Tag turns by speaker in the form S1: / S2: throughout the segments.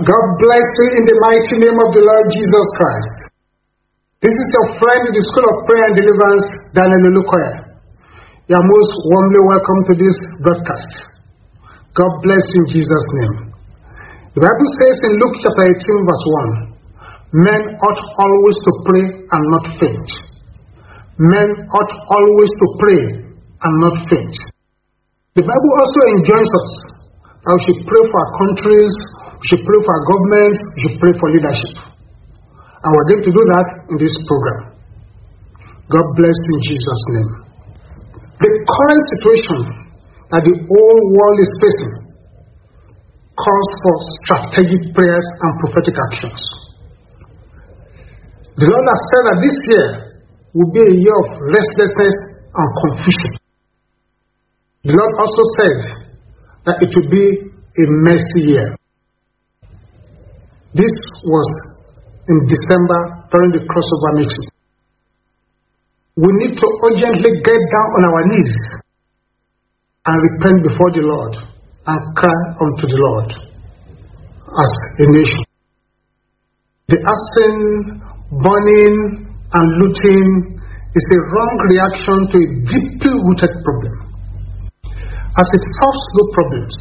S1: God bless you in the mighty name of the Lord Jesus Christ. This is your friend in the School of Prayer and Deliverance, Daniel Olukoya. You are most warmly welcome to this broadcast. God bless you in Jesus' name. The Bible says in Luke chapter 18, verse 1 Men ought always to pray and not faint. Men ought always to pray and not faint. The Bible also enjoins us that we should pray for our countries, should pray for our governments, should pray for leadership. And we're going to do that in this program. God bless in Jesus' name. The current situation that the whole world is facing calls for strategic prayers and prophetic actions. The Lord has said that this year will be a year of restlessness and confusion. The Lord also said that it will be a messy year. This was in December during the crossover meeting. We need to urgently get down on our knees and repent before the Lord and cry unto the Lord as a nation. The arson, burning, and looting is a wrong reaction to a deeply rooted problem. As it solves no problems,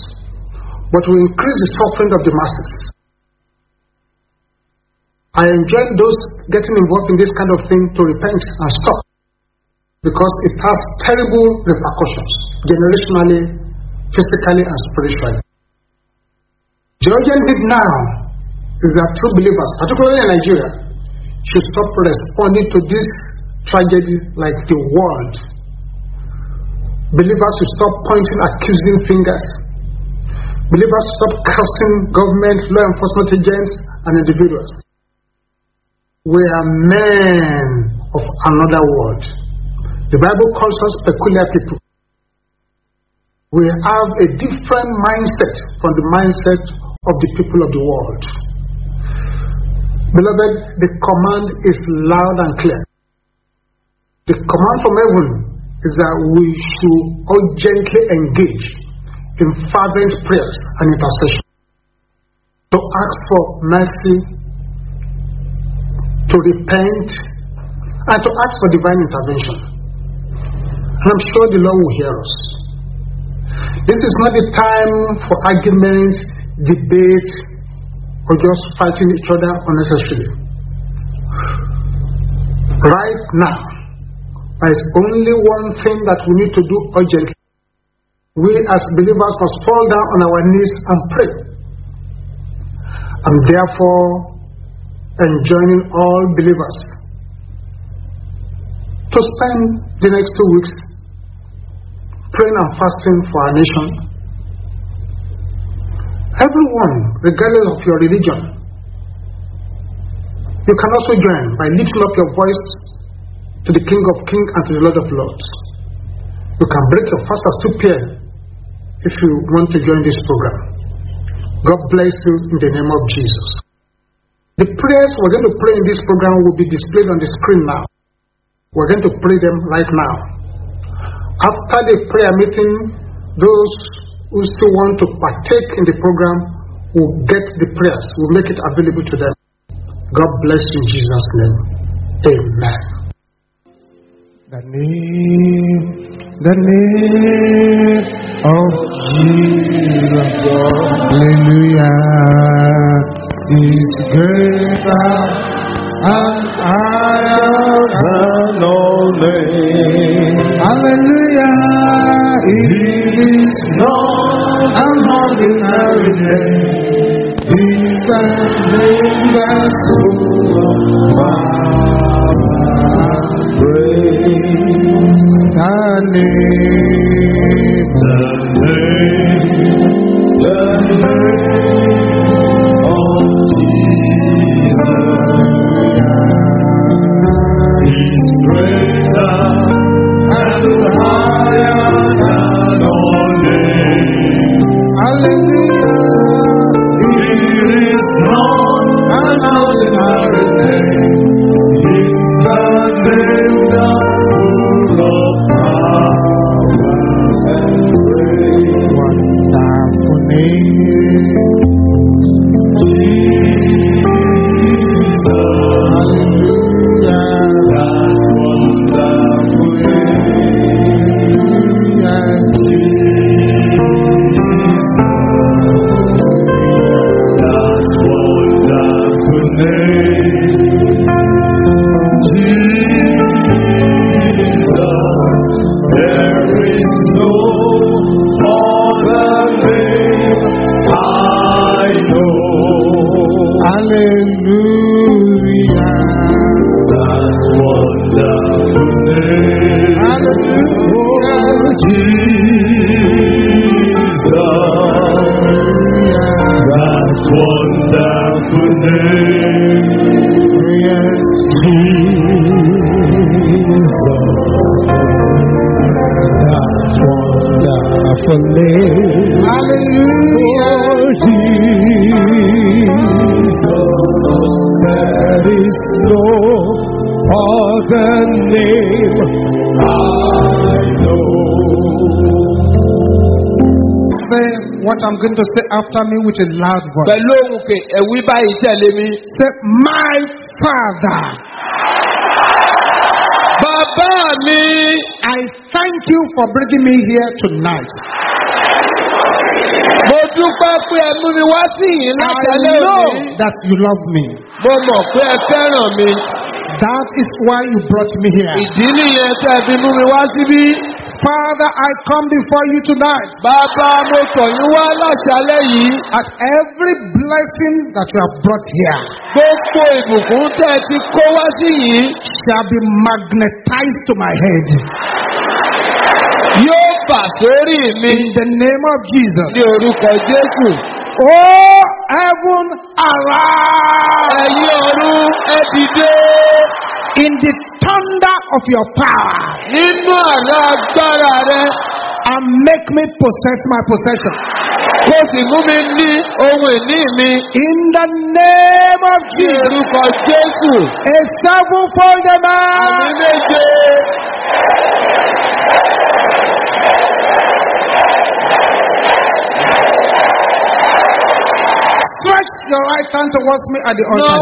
S1: but will increase the suffering of the masses. I enjoy those getting involved in this kind of thing to repent and stop because it has terrible repercussions, generationally, physically, and spiritually. The urgent need now is that true believers, particularly in Nigeria, should stop responding to this tragedy like the world. Believers should stop pointing accusing fingers. Believers should stop cursing government, law enforcement agents, and individuals. We are men of another world. The Bible calls us peculiar people. We have a different mindset from the mindset of the people of the world. Beloved, the command is loud and clear. The command from heaven is that we should urgently engage in fervent prayers and intercession to ask for mercy, to repent, and to ask for divine intervention. And I'm sure the Lord will hear us. This is not the time for arguments, debate, or just fighting each other unnecessarily. Right now, there is only one thing that we need to do urgently. We as believers must fall down on our knees and pray. I'm therefore enjoining all believers to spend the next two weeks praying and fasting for our nation. Everyone, regardless of your religion, you can also join by lifting up your voice to the King of Kings and to the Lord of Lords. You can break your fast as two pair if you want to join this program. God bless you in the name of Jesus. The prayers we're going to pray in this program will be displayed on the screen now. We're going to pray them right now. After the prayer meeting, those who still want to partake in the program will get the prayers, we'll make it available to them. God bless you in Jesus' name. Amen.
S2: The name, the name of Jesus, hallelujah, is greater and higher than all names. Hallelujah, it is not an ordinary name. It's a name that's full of power and praise. The name, the name, the name Hallelujah. It is not an ordinary name.
S1: What I'm going to say after me with a loud voice.
S3: pẹ̀lú ohun kè ẹ̀wí báyìí tẹ̀lé mi.
S1: Say, My Father,
S3: bàbá mi
S1: I thank you for bringing me here tonight.
S3: mo dúpẹ́ pé ẹ mú mi wá sí yìí
S1: I
S3: látàlẹ́
S1: know
S3: òní.
S1: that you love me.
S3: mo mọ̀ pé ẹ fẹ́ràn mi.
S1: That is why you brought me here.
S3: ìdí nìyẹn tẹ́ fi mú mi wá síbí.
S1: Father, I come before you tonight.
S3: bàbá mo tọ̀ yín wá látàlẹ́ yìí.
S1: At every blessing that you have brought here
S3: gbogbo ìbùkún tẹ́ ẹ ti kó wá sí yìí
S1: shall be magnetized to my head.
S3: yóò bà sórí mi
S1: In the name of Jesus.
S3: ní orúkọ jésù.
S1: Oh, heaven, arise
S3: ẹ̀yin ọ̀run ẹ dìde
S1: in the thunder of your power
S3: nínú àrà agbára rẹ
S1: and make me possess my possession.
S3: kó sì mú mi ní ohun ìní mi
S1: In the name of Jesus.
S3: orúkọ jésù.
S1: A sevenfold
S3: àmì
S1: man.
S3: méje.
S1: Stretch your right hand towards me at the altar.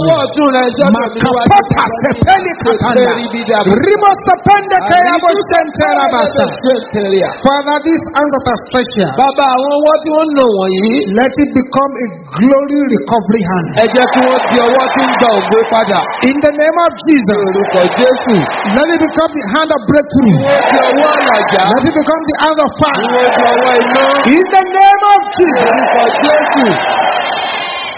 S1: Makapota sepeli katana. Rimo sepende keyabo sentera basa. Father, these hands that are stretched here,
S3: Bàbá àwọn ọwọ́ tí wọ́n lò wọ̀nyí,
S1: let it become a glory recovery hand.
S3: ẹ jẹ́ kí wọ́n di ọwọ́ tí ń gba ògbó padà.
S1: In the name of Jesus,
S3: Orúkọ Jésù.
S1: let it become the hand of breakthrough.
S3: Wọ́n di ọwọ́ àlàjá.
S1: Let it become the hand of fire.
S3: Wọ́n di ọwọ́ iná.
S1: In the name of Jesus,
S3: Orúkọ Jésù.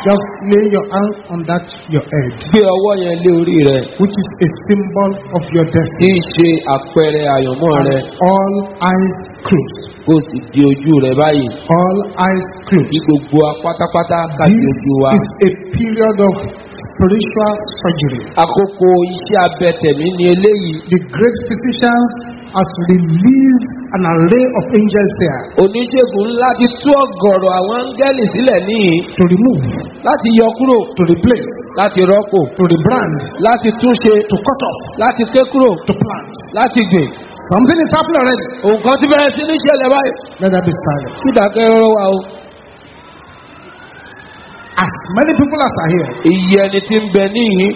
S1: Just lay your hand on that your head,
S3: Gbé ọwọ́ yẹn lé orí rẹ̀.
S1: which is a symbol of your destiny.
S3: í ṣe àpẹẹrẹ àyànmọ́ rẹ̀.
S1: All eyes closed.
S3: O sì di ojú rẹ̀ báyìí.
S1: All eyes closed.
S3: Kí gbogbo wa pátápátá ká di
S1: This
S3: ojú wa.
S1: is a period of spiritual surgery.
S3: Àkókò iṣẹ́ abẹ tẹ̀mí ni eléyìí.
S1: The great physicians has released an array of angels there
S3: Oníṣègùn ńlá ti tú ọ̀gọ̀rọ̀ àwọn áńgẹ́lì sílẹ̀ níhìn
S1: to remove,
S3: láti yọ kúrò,
S1: to replace,
S3: láti rọ́pò,
S1: to rebrand,
S3: láti túnṣe,
S1: to cut off,
S3: láti ké kúrò,
S1: to plant.
S3: láti gbìn.
S1: Something is happening already.
S3: Nǹkan ti bẹ̀rẹ̀ sí ní ṣẹlẹ̀ báyìí.
S1: Let that be silent.
S3: Sídàkẹ́ rọrọ wa o.
S1: As many people as are here,
S3: Iye ẹni tí ń bẹ níhìn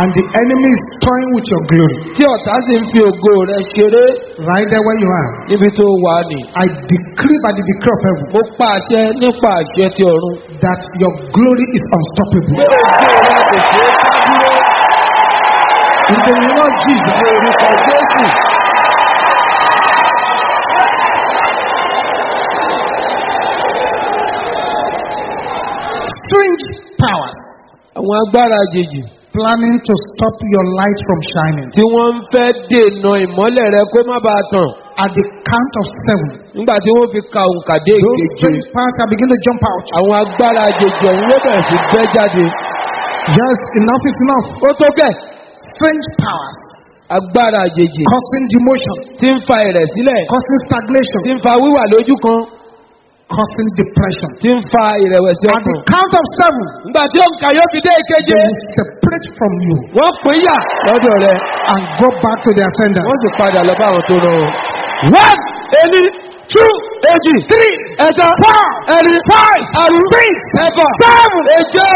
S1: and the enemy is toying with your glory,
S3: tí ọ̀tá sì ń fi ògo rẹ̀ ṣeré
S1: right there where you are,
S3: níbi tó wà ní.
S1: I decree by the decree of heaven
S3: Mo pa àṣẹ nípa àṣẹ ti ọ̀run.
S1: that your glory is unstoppable.
S3: Pé ògo rẹ̀ kò ṣeé ká dúró
S1: In the name of Jesus,
S3: orúkọ Jésù.
S1: strange powers
S3: Àwọn agbára àjèjì
S1: planning to stop your light from shining.
S3: tí wọ́n ń fẹ́ dènà ìmọ́lẹ̀ rẹ kó má bàa tàn.
S1: At the count of seven,
S3: Nígbà tí wọ́n fi ka òǹkà dé
S1: those strange powers are beginning to jump out.
S3: Àwọn agbára àjèjì ọ̀hún ló bẹ̀rẹ̀ sí bẹ́ jáde.
S1: Yes, enough is enough.
S3: Ó tó bẹ̀.
S1: Strange powers
S3: Agbára àjèjì
S1: causing demotion,
S3: tí ń fa ìrẹ̀sílẹ̀,
S1: causing stagnation,
S3: tí ń fa wíwà lójú kan,
S1: causing depression.
S3: tí ń fa ìrẹ̀wẹ̀sì
S1: At the count of seven,
S3: Nígbà tí òǹkà yóò fi dé
S1: they will separate from you
S3: Wọ́n pín yà lọ́dọ̀ rẹ̀.
S1: and go back to their sender.
S3: Wọ́n sì padà lọ bá àwọn tó rán.
S1: One,
S3: Ení, two, èjì,
S1: three,
S3: ẹ̀ta,
S1: four,
S3: ẹ̀rin,
S1: five,
S3: àrùn,
S1: six,
S3: ẹ̀fà,
S1: seven.
S3: èje.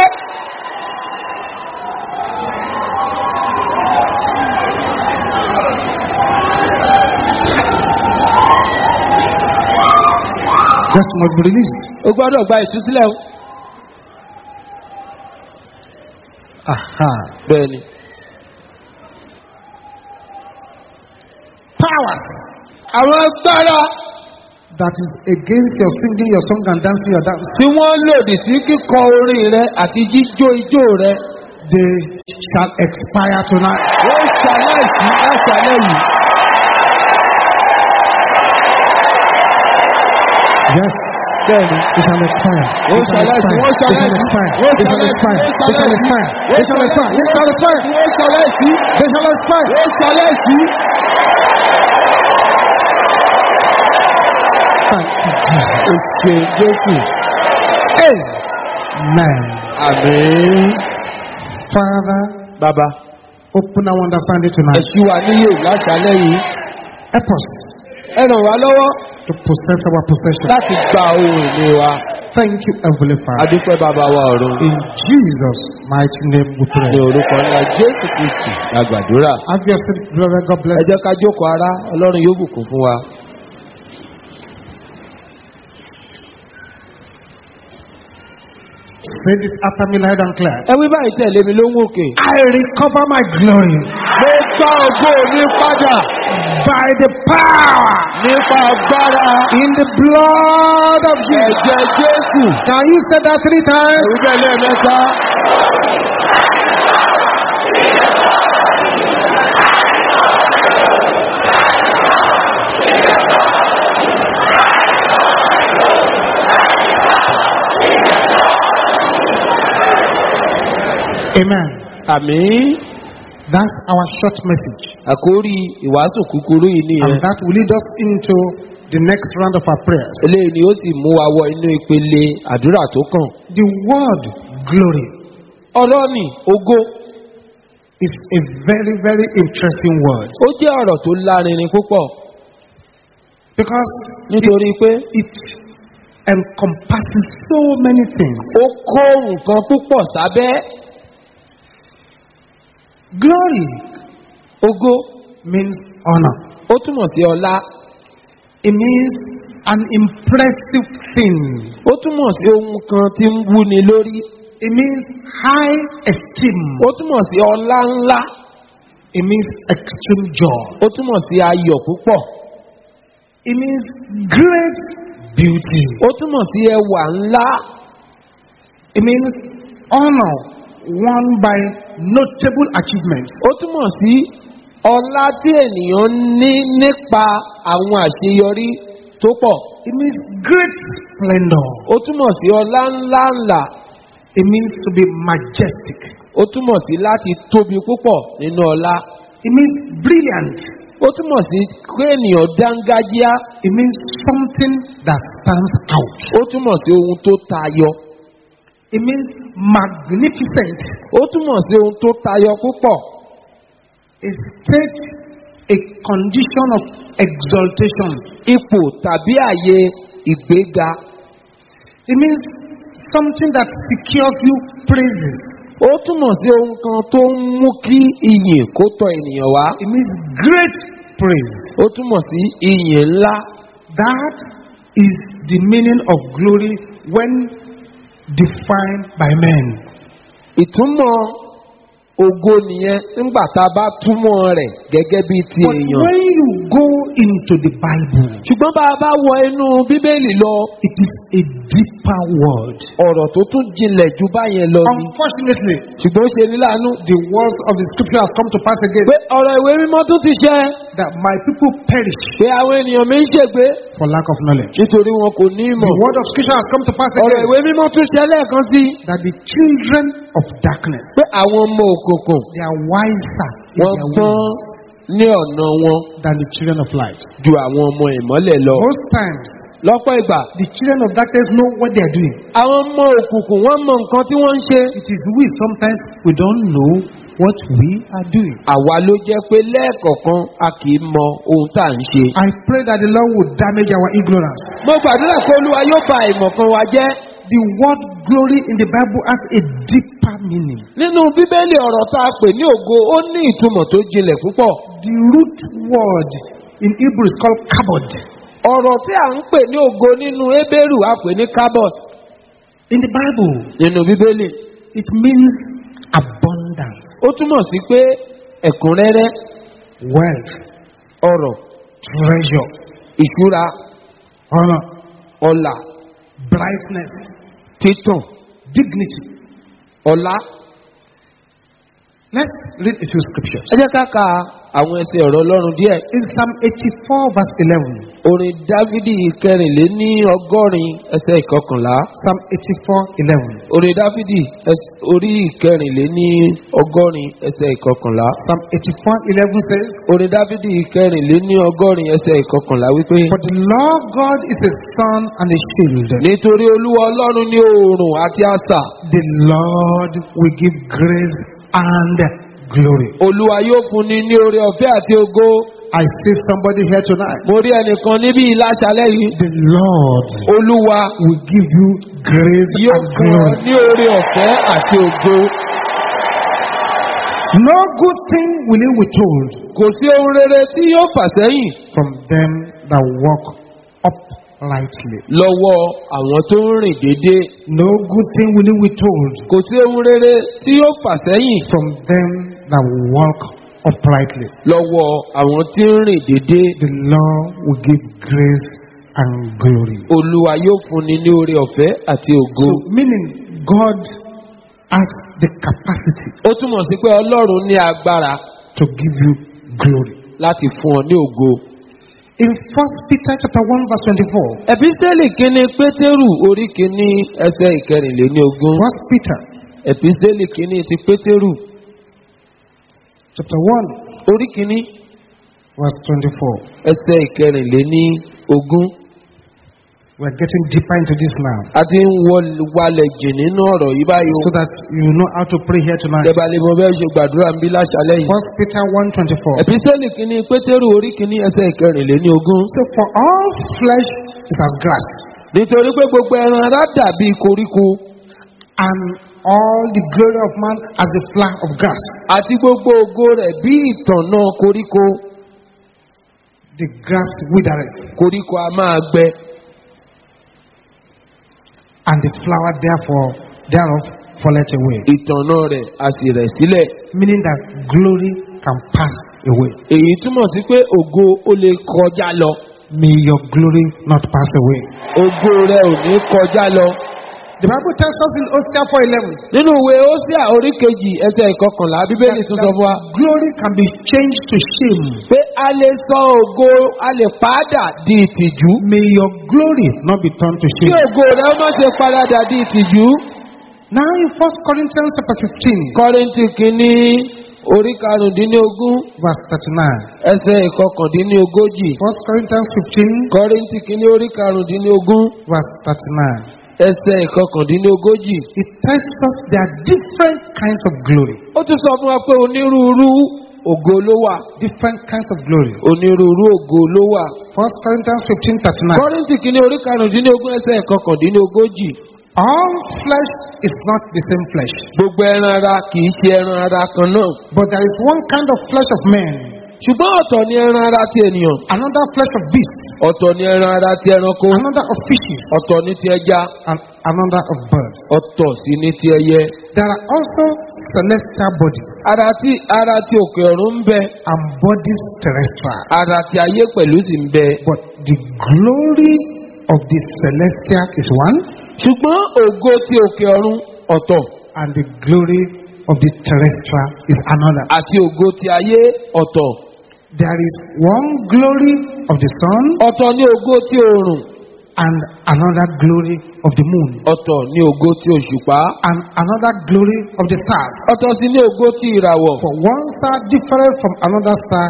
S1: Just must be released.
S3: O gbọ́dọ̀ gba ìtúsílẹ̀ o.
S1: Aha.
S3: Bẹ́ẹ̀ni.
S1: Powers
S3: Àwọn agbára
S1: that is against your singing your song and dancing your dance,
S3: tí wọ́n lòdì sí kíkọ orin rẹ àti jíjó ijó rẹ
S1: they shall expire tonight.
S3: wọ́n láṣálẹ̀ yìí.
S1: Yes.
S3: bẹ́ẹ̀ni
S1: It shall expire. It shall expire. It shall expire. It shall expire. It shall expire. It shall expire. It shall expire. It shall expire. Thank you, Jesus.
S3: Ṣé Jésù.
S1: Amen.
S3: Àmín.
S1: Father,
S3: Bàbá,
S1: open our understanding tonight.
S3: ṣí wa níyè láṣálẹ̀ yìí.
S1: Help us
S3: Ẹ ràn wá lọ́wọ́
S1: to possess our possession.
S3: láti gba ohun ìní wa.
S1: Thank you, Heavenly Father.
S3: Adúpẹ́ bàbá wa ọ̀run.
S1: In Jesus' mighty name we
S3: Ní
S1: pray.
S3: orúkọ ńlá Jésù Kristì la gbàdúrà.
S1: Have your seat, brother. God bless
S3: Ẹ
S1: you.
S3: jẹ́ ká jókòó ara Ọlọ́run yóò bùkún fún wa.
S1: Say this after me loud and clear.
S3: Ẹ wí báyìí tẹ̀lé mi lóhùn òkè.
S1: I recover my glory
S3: Mo gbá ògo mi padà
S1: by the power in the blood of Jesus. Can you say that three times?
S3: Lẹ́ẹ̀mẹ́ta.
S1: Amen. That's our short message.
S3: Àkórí ìwàásù kúkúrú yìí nìyẹn.
S1: And that will lead us into the next round of our prayers.
S3: Eléyìí ni ó sì mú wa wọ inú ìpele àdúrà tó kàn.
S1: The word glory
S3: Ọ̀rọ̀ ni ògo.
S1: is a very, very interesting word
S3: Ó jẹ́ ọ̀rọ̀ tó lárinrin púpọ̀
S1: because
S3: nítorí pé
S1: it encompasses so many things.
S3: ó kó nǹkan púpọ̀ sábẹ́.
S1: Glory
S3: Ògo
S1: means honor.
S3: ó túmọ̀ sí ọlá.
S1: It means an impressive thing.
S3: Ó túmọ̀ sí ohun kan tí ń wúni lórí.
S1: It means high esteem.
S3: Ó túmọ̀ sí ọlá ńlá.
S1: It means extreme joy.
S3: Ó túmọ̀ sí ayọ̀ púpọ̀.
S1: It means great beauty.
S3: Ó túmọ̀ sí ẹwà ńlá.
S1: It means honor won by notable achievements.
S3: Ó túmọ̀ sí ọlá tí ènìyàn ní nípa àwọn àṣeyọrí tó pọ̀.
S1: It means great splendor.
S3: Ó túmọ̀ sí ọlá ńlá ńlá.
S1: It means to be majestic.
S3: Ó túmọ̀ sí láti tóbi púpọ̀ nínú ọlá.
S1: It means brilliant.
S3: Ó túmọ̀ sí pé ènìyàn dángájíá.
S1: It means something that stands out.
S3: Ó túmọ̀ sí ohun tó tayọ.
S1: It means magnificent.
S3: Ó túmọ̀ sí ohun tó tayọ púpọ̀.
S1: A state, a condition of exaltation.
S3: Ipò tàbí àyè ìgbéga.
S1: It means something that secures you praises.
S3: Ó túmọ̀ sí ohun kan tó ń mú kí iyìn kó tọ ènìyàn wá.
S1: It means great praise.
S3: Ó túmọ̀ sí iyìn ńlá.
S1: That is the meaning of glory when defined by men.
S3: Ìtúmọ̀ ògo nìyẹn nígbà tá a bá túmọ̀ rẹ̀ gẹ́gẹ́ bíi ti
S1: But
S3: èèyàn.
S1: when you go into the Bible,
S3: Ṣùgbọ́n bá a bá wọ inú Bíbélì lọ,
S1: it is a deeper word.
S3: ọ̀rọ̀ tó tún jinlẹ̀ ju báyẹn lọ ni.
S1: Unfortunately,
S3: Ṣùgbọ́n ó ṣe ní láàánú.
S1: the words of the scripture has come to pass again
S3: Pé ọ̀rọ̀ ìwé mímọ́ tún ti ṣẹ.
S1: that my people perish
S3: Pé àwọn ènìyàn mi ń ṣègbé
S1: for lack of knowledge.
S3: nítorí wọn kò ní
S1: The
S3: ìmọ̀.
S1: word of scripture has come to pass
S3: Ọ̀rọ̀
S1: again
S3: ìwé mímọ́ tún ṣẹ lẹ́ẹ̀kan sí.
S1: that the children of darkness
S3: Pé àwọn ọmọ òkùnkùn
S1: they are wiser
S3: wọ́n
S1: ways
S3: ní ọ̀nà wọn
S1: than the children of light.
S3: ju àwọn ọmọ ìmọ́lẹ̀ lọ.
S1: Most times,
S3: Lọ́pọ̀ ìgbà,
S1: the children of darkness know what they are doing.
S3: àwọn ọmọ òkùnkùn wọ́n mọ nǹkan tí wọ́n ń ṣe.
S1: It is we sometimes we don't know what we are doing.
S3: Àwa ló jẹ́ pé lẹ́ẹ̀kọ̀ọ̀kan a kì í mọ ohun tá à ń ṣe.
S1: I pray that the Lord will damage our ignorance.
S3: Mo gbàdúrà pé Olúwa yóò ba ìmọ̀kan wa jẹ́.
S1: The word glory in the Bible has a deeper meaning.
S3: Nínú Bíbélì ọ̀rọ̀ tá a pè ní ògo, ó ní ìtumọ̀ tó jinlẹ̀ púpọ̀.
S1: The root word in Hebrew is called kabod.
S3: Ọ̀rọ̀ tí à ń pè ní ògo nínú Hébérù a pè ní Kábọ̀t.
S1: In the Bible,
S3: Nínú Bíbélì,
S1: it means abundance,
S3: ó túmọ̀ sí pé ẹ̀kúnrẹ́rẹ́
S1: wealth,
S3: ọ̀rọ̀,
S1: treasure.
S3: ìṣúra.
S1: honor,
S3: ọlà
S1: brightness,
S3: títàn
S1: dignity.
S3: ọlá.
S1: Let's read a few scriptures.
S3: ẹ jẹ́ ká ka àwọn ẹsẹ̀ ọ̀rọ̀ ọlọ́run díẹ̀.
S1: In Psalm 84, verse 11,
S3: orin dávidi kẹrìnléní ọgọ́rin ẹsẹ̀ ìkọkànlá.
S1: Psalm 84, 11,
S3: orin dávidi orí ìkẹrìnléní ọgọ́rin ẹsẹ̀ ìkọkànlá.
S1: Psalm 84, 11 says,
S3: orin dávidi kẹrìnléní ọgọ́rin ẹsẹ̀ ìkọkànlá wípé.
S1: For the Lord God is a sun and a shield.
S3: nítorí olúwa ọlọ́run ní oòrùn àti àṣà.
S1: The Lord will give grace and glory.
S3: olúwa yóò fún ni ní oore ọ̀fẹ́ àti ògo.
S1: I see somebody here tonight.
S3: mo rí ẹnìkan níbí ìlàṣàlẹ̀ yìí.
S1: The Lord
S3: olúwa
S1: will give you grace
S3: yóò
S1: and
S3: fún ọ
S1: glory.
S3: ní oore ọ̀fẹ́ àti ògo.
S1: No good thing will he withhold
S3: kò sí ohun rere tí yóò fà sẹ́yìn
S1: from them that walk uprightly.
S3: lọ́wọ́ àwọn tó ń rìn déédéé.
S1: No good thing will he withhold
S3: kò sí ohun rere tí yóò fà sẹ́yìn
S1: from them that walk uprightly.
S3: lọ́wọ́ àwọn tí ń rìn déédéé.
S1: The Lord will give grace and glory.
S3: olúwa yóò fún ni ní oore ọ̀fẹ́ àti ògo.
S1: So, meaning God has the capacity
S3: ó túmọ̀ sí pé ọlọ́run ní agbára
S1: to give you glory.
S3: láti fún ọ ní ògo.
S1: In First Peter chapter 1 verse 24,
S3: ẹ̀písítẹ́lì kínní pétérù orí kínní ẹsẹ̀ ìkẹrìnléní ogún.
S1: First Peter
S3: ẹ̀písítẹ́lì kínní ti pétérù
S1: chapter 1
S3: orí kínní
S1: verse 24.
S3: ẹsẹ̀ ìkẹrìnléní ogún.
S1: We're getting deeper into this now
S3: a ti ń walẹ̀ jì nínú ọ̀rọ̀ yìí báyìí o.
S1: so that you know how to pray here tonight.
S3: ìjọba lè mọ bẹ́ẹ̀ ṣe gbàdúrà bí láṣálẹ̀ yìí.
S1: First Peter 1 24.
S3: ẹ̀písítẹ́lì kínní pétérù orí kínní ẹsẹ̀ ìkẹrìnléní ogún.
S1: So for all flesh is as grass,
S3: nítorí pé gbogbo ẹran ara dàbí koríko
S1: and all the glory of man as the flower of grass.
S3: àti gbogbo ògo rẹ̀ bí ìtànná koríko
S1: The grass withereth,
S3: koríko a máa gbẹ
S1: and the flower therefore thereof falleth away.
S3: ìtànná rẹ̀ a sì rẹ̀ sílẹ̀.
S1: Meaning that glory can pass away.
S3: èyí túmọ̀ sí pé ògo ó lè kọjá lọ
S1: May your glory not pass away.
S3: ògo rẹ̀ ò ní kọjá lọ.
S1: The Bible tells us in Hosea 4:11
S3: nínú ìwé ósíà orí kejì ẹsẹ̀ ìkọkànlá bíbélì tún sọ fún wa
S1: glory can be changed to shame.
S3: pé a lè sọ ògo a lè padà di ìtìjú.
S1: May your glory not be turned to
S3: kí
S1: shame.
S3: ògo rẹ̀ má ṣe padà di ìtìjú.
S1: Now in 1 Corinthians chapter 15,
S3: kọ́rìntì kìíní orí karùndínlógún
S1: verse 39.
S3: ẹsẹ̀ ìkọkàndínlógójì.
S1: 1 Corinthians 15,
S3: kọ́rìntì kìíní orí karùndínlógún
S1: verse 39.
S3: Ẹsẹ̀ ìkọkàndínlógójì.
S1: It tells us there are different kinds of glory.
S3: ó tún sọ fún wa pé onírúurú ògo ló wà.
S1: Different kinds of glory.
S3: onírúurú ògo ló wà.
S1: 1 Corinthians 15, 39.
S3: kọ́rìntì kìíní orí karùndínlógún ẹsẹ̀ ìkọkàndínlógójì.
S1: All flesh is not the same flesh,
S3: gbogbo ẹran ara kì í ṣe ẹran ara kan náà.
S1: but there is one kind of flesh of man,
S3: ṣùgbọ́n ọ̀tọ̀ ni ẹran ara ti ènìyàn.
S1: another flesh of beasts,
S3: ọ̀tọ̀ ni ẹran ara ti ẹranko.
S1: another of fishes,
S3: ọ̀tọ̀ ni ti ẹja.
S1: and another of birds.
S3: ọ̀tọ̀ sì ni ti ẹyẹ.
S1: There are also celestial bodies
S3: ara tí ara ti òkè ọ̀run ń bẹ.
S1: and bodies terrestrial.
S3: ara ti ayé pẹ̀lú sì ń bẹ.
S1: But the glory of the celestial is one,
S3: ṣùgbọ́n ògo ti òkè ọ̀run ọ̀tọ̀.
S1: and the glory of the terrestrial is another.
S3: àti ògo ti ayé ọ̀tọ̀.
S1: There is one glory of the sun
S3: ọ̀tọ̀ ni ògo ti òòrùn.
S1: and another glory of the moon
S3: ọ̀tọ̀ ni ògo ti òṣùpá.
S1: and another glory of the stars.
S3: ọ̀tọ̀ sì ni ògo ti ìràwọ̀.
S1: For one star different from another star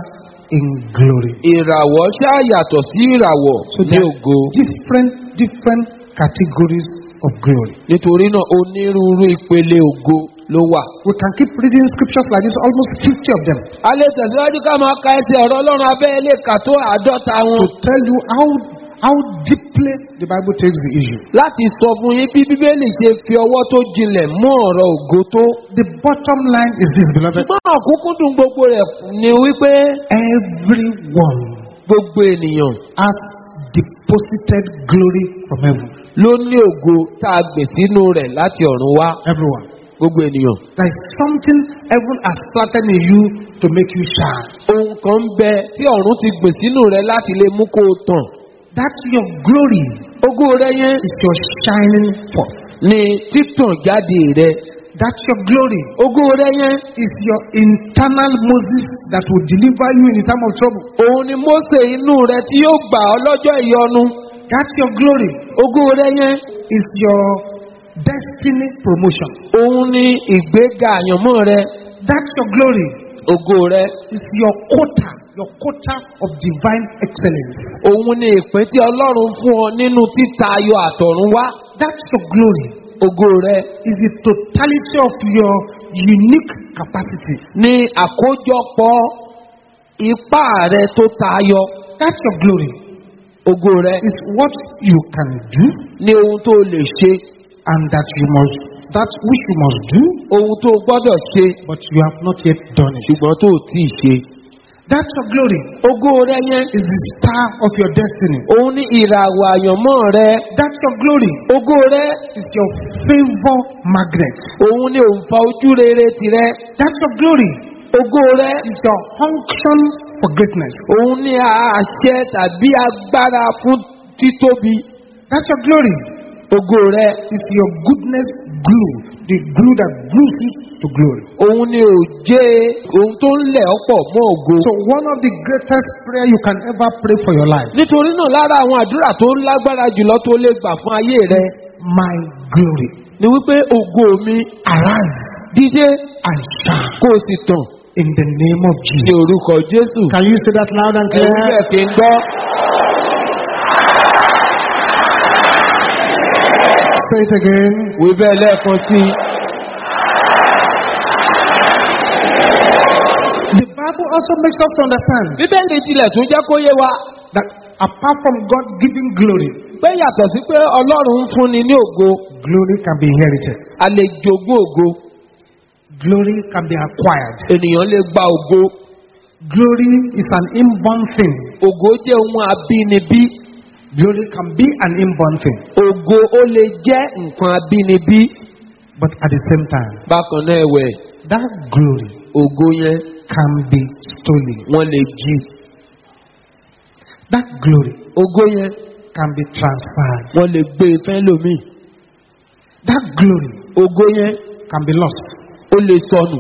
S1: in glory.
S3: ìràwọ̀ ṣáà yàtọ̀ sí ìràwọ̀
S1: So
S3: ní
S1: there are
S3: ògo.
S1: different different categories of glory.
S3: nítorí náà onírúurú ìpele ògo ló wà.
S1: We can keep reading scriptures like this, almost 50 of them,
S3: a lè tẹ̀síwájú ká máa ka ẹsẹ̀ ọ̀rọ̀ ọlọ́run abẹ́ ilé kà tó àádọ́ta wọn.
S1: to tell you how how deeply the Bible takes the issue.
S3: láti sọ fún yín bí bíbélì ṣe fi ọwọ́ tó jinlẹ̀ mú ọ̀rọ̀ ògo tó.
S1: The bottom line is this, beloved.
S3: ṣùgbọ́n àkúkúndùn gbogbo rẹ̀ ni wípé
S1: Everyone
S3: gbogbo ènìyàn
S1: has deposited glory from heaven.
S3: ló ní ògo tá a gbè sínú rẹ̀ láti ọ̀run wá.
S1: Everyone.
S3: Gbogbo ènìyàn.
S1: There is something heaven has planted in you to make you shine.
S3: ohun kan bẹ tí ọ̀run ti gbè sínú rẹ̀ láti lè mú kó o tàn.
S1: That's your glory
S3: ògo rẹ yẹn
S1: is your shining forth.
S3: ni títàn jáde rẹ
S1: That's your glory
S3: ògo rẹ yẹn
S1: is your internal Moses that will deliver you in time of trouble.
S3: òun ni Mósè inú rẹ tí yóò gbà ọ́ lọ́jọ́ ìyọnu
S1: That's your glory
S3: ògo rẹ yẹn
S1: is your destiny promotion.
S3: òun ni ìgbéga àyànmọ́ rẹ.
S1: That's your glory.
S3: Ògo rẹ.
S1: Is your quota, your quota of divine excellence.
S3: òun ni ìpín tí Ọlọ́run fún ọ nínú títa ayọ̀ àtọ̀run wá.
S1: That's your glory.
S3: Ògo rẹ.
S1: Is the totality of your unique capacity.
S3: ni àkójọpọ̀ ipá rẹ tó tayọ.
S1: That's your glory.
S3: Ògo rẹ.
S1: Is what you can do.
S3: Ní ohun tó lè ṣe
S1: and that you must, that which you must do,
S3: ohun tó gbọ́dọ̀ ṣe
S1: but you have not yet done it.
S3: ṣùgbọ́n tó ò tí ì ṣe.
S1: That's your glory.
S3: Ògo rẹ yẹn.
S1: Is the star of your destiny.
S3: òun ni ìràwọ̀ àyànmọ́ rẹ.
S1: That's your glory.
S3: Ògo rẹ
S1: is your favor magnet.
S3: òun ni òǹfà ojú rere tirẹ.
S1: That's your glory.
S3: Ògo rẹ
S1: is your function for greatness.
S3: òun ni àṣẹ tàbí agbára fún títóbi.
S1: That's your glory
S3: ògo rẹ
S1: is your goodness glue, the glue that glues you to glory.
S3: òun ni òjé ohun tó ń lẹ̀ ọ́ pọ̀ mọ́ ògo.
S1: So one of the greatest prayer you can ever pray for your life,
S3: nítorí náà lára àwọn àdúrà tó lágbára jùlọ tó lè gbà fún ayé rẹ
S1: my glory,
S3: ni wípé ògo mi
S1: arise
S3: dídé
S1: and shine
S3: kó o sì tàn
S1: in the name of
S3: ní
S1: Jesus.
S3: orúkọ jésù.
S1: Can you say that loud and clear?
S3: bẹ́ẹ̀ kí n gbọ́.
S1: Say it again.
S3: wí bẹ́ẹ̀ lẹ́ẹ̀kan sí i.
S1: The Bible also makes us understand
S3: bíbélì tilẹ̀ tún jẹ́ kó yé wa
S1: that apart from God giving glory,
S3: pé yàtọ̀ sí pé ọlọ́run ń fúnni ní ògo
S1: glory can be inherited.
S3: a lè jogún ògo
S1: Glory can be acquired.
S3: ènìyàn lè gba ògo
S1: Glory is an inborn thing.
S3: ògo jẹ́ ohun abínibí
S1: Glory can be an inborn thing.
S3: Ògo ó lè jẹ́ nǹkan abínibí
S1: But at the same time,
S3: bákan náà ẹ̀wẹ̀
S1: that glory
S3: ògo yẹn
S1: can be stolen.
S3: wọ́n lè jí
S1: That glory
S3: ògo yẹn
S1: can be transferred.
S3: wọ́n lè gbé e fẹ́ lómi
S1: That glory
S3: ògo yẹn
S1: can be lost.
S3: ó lè sọnù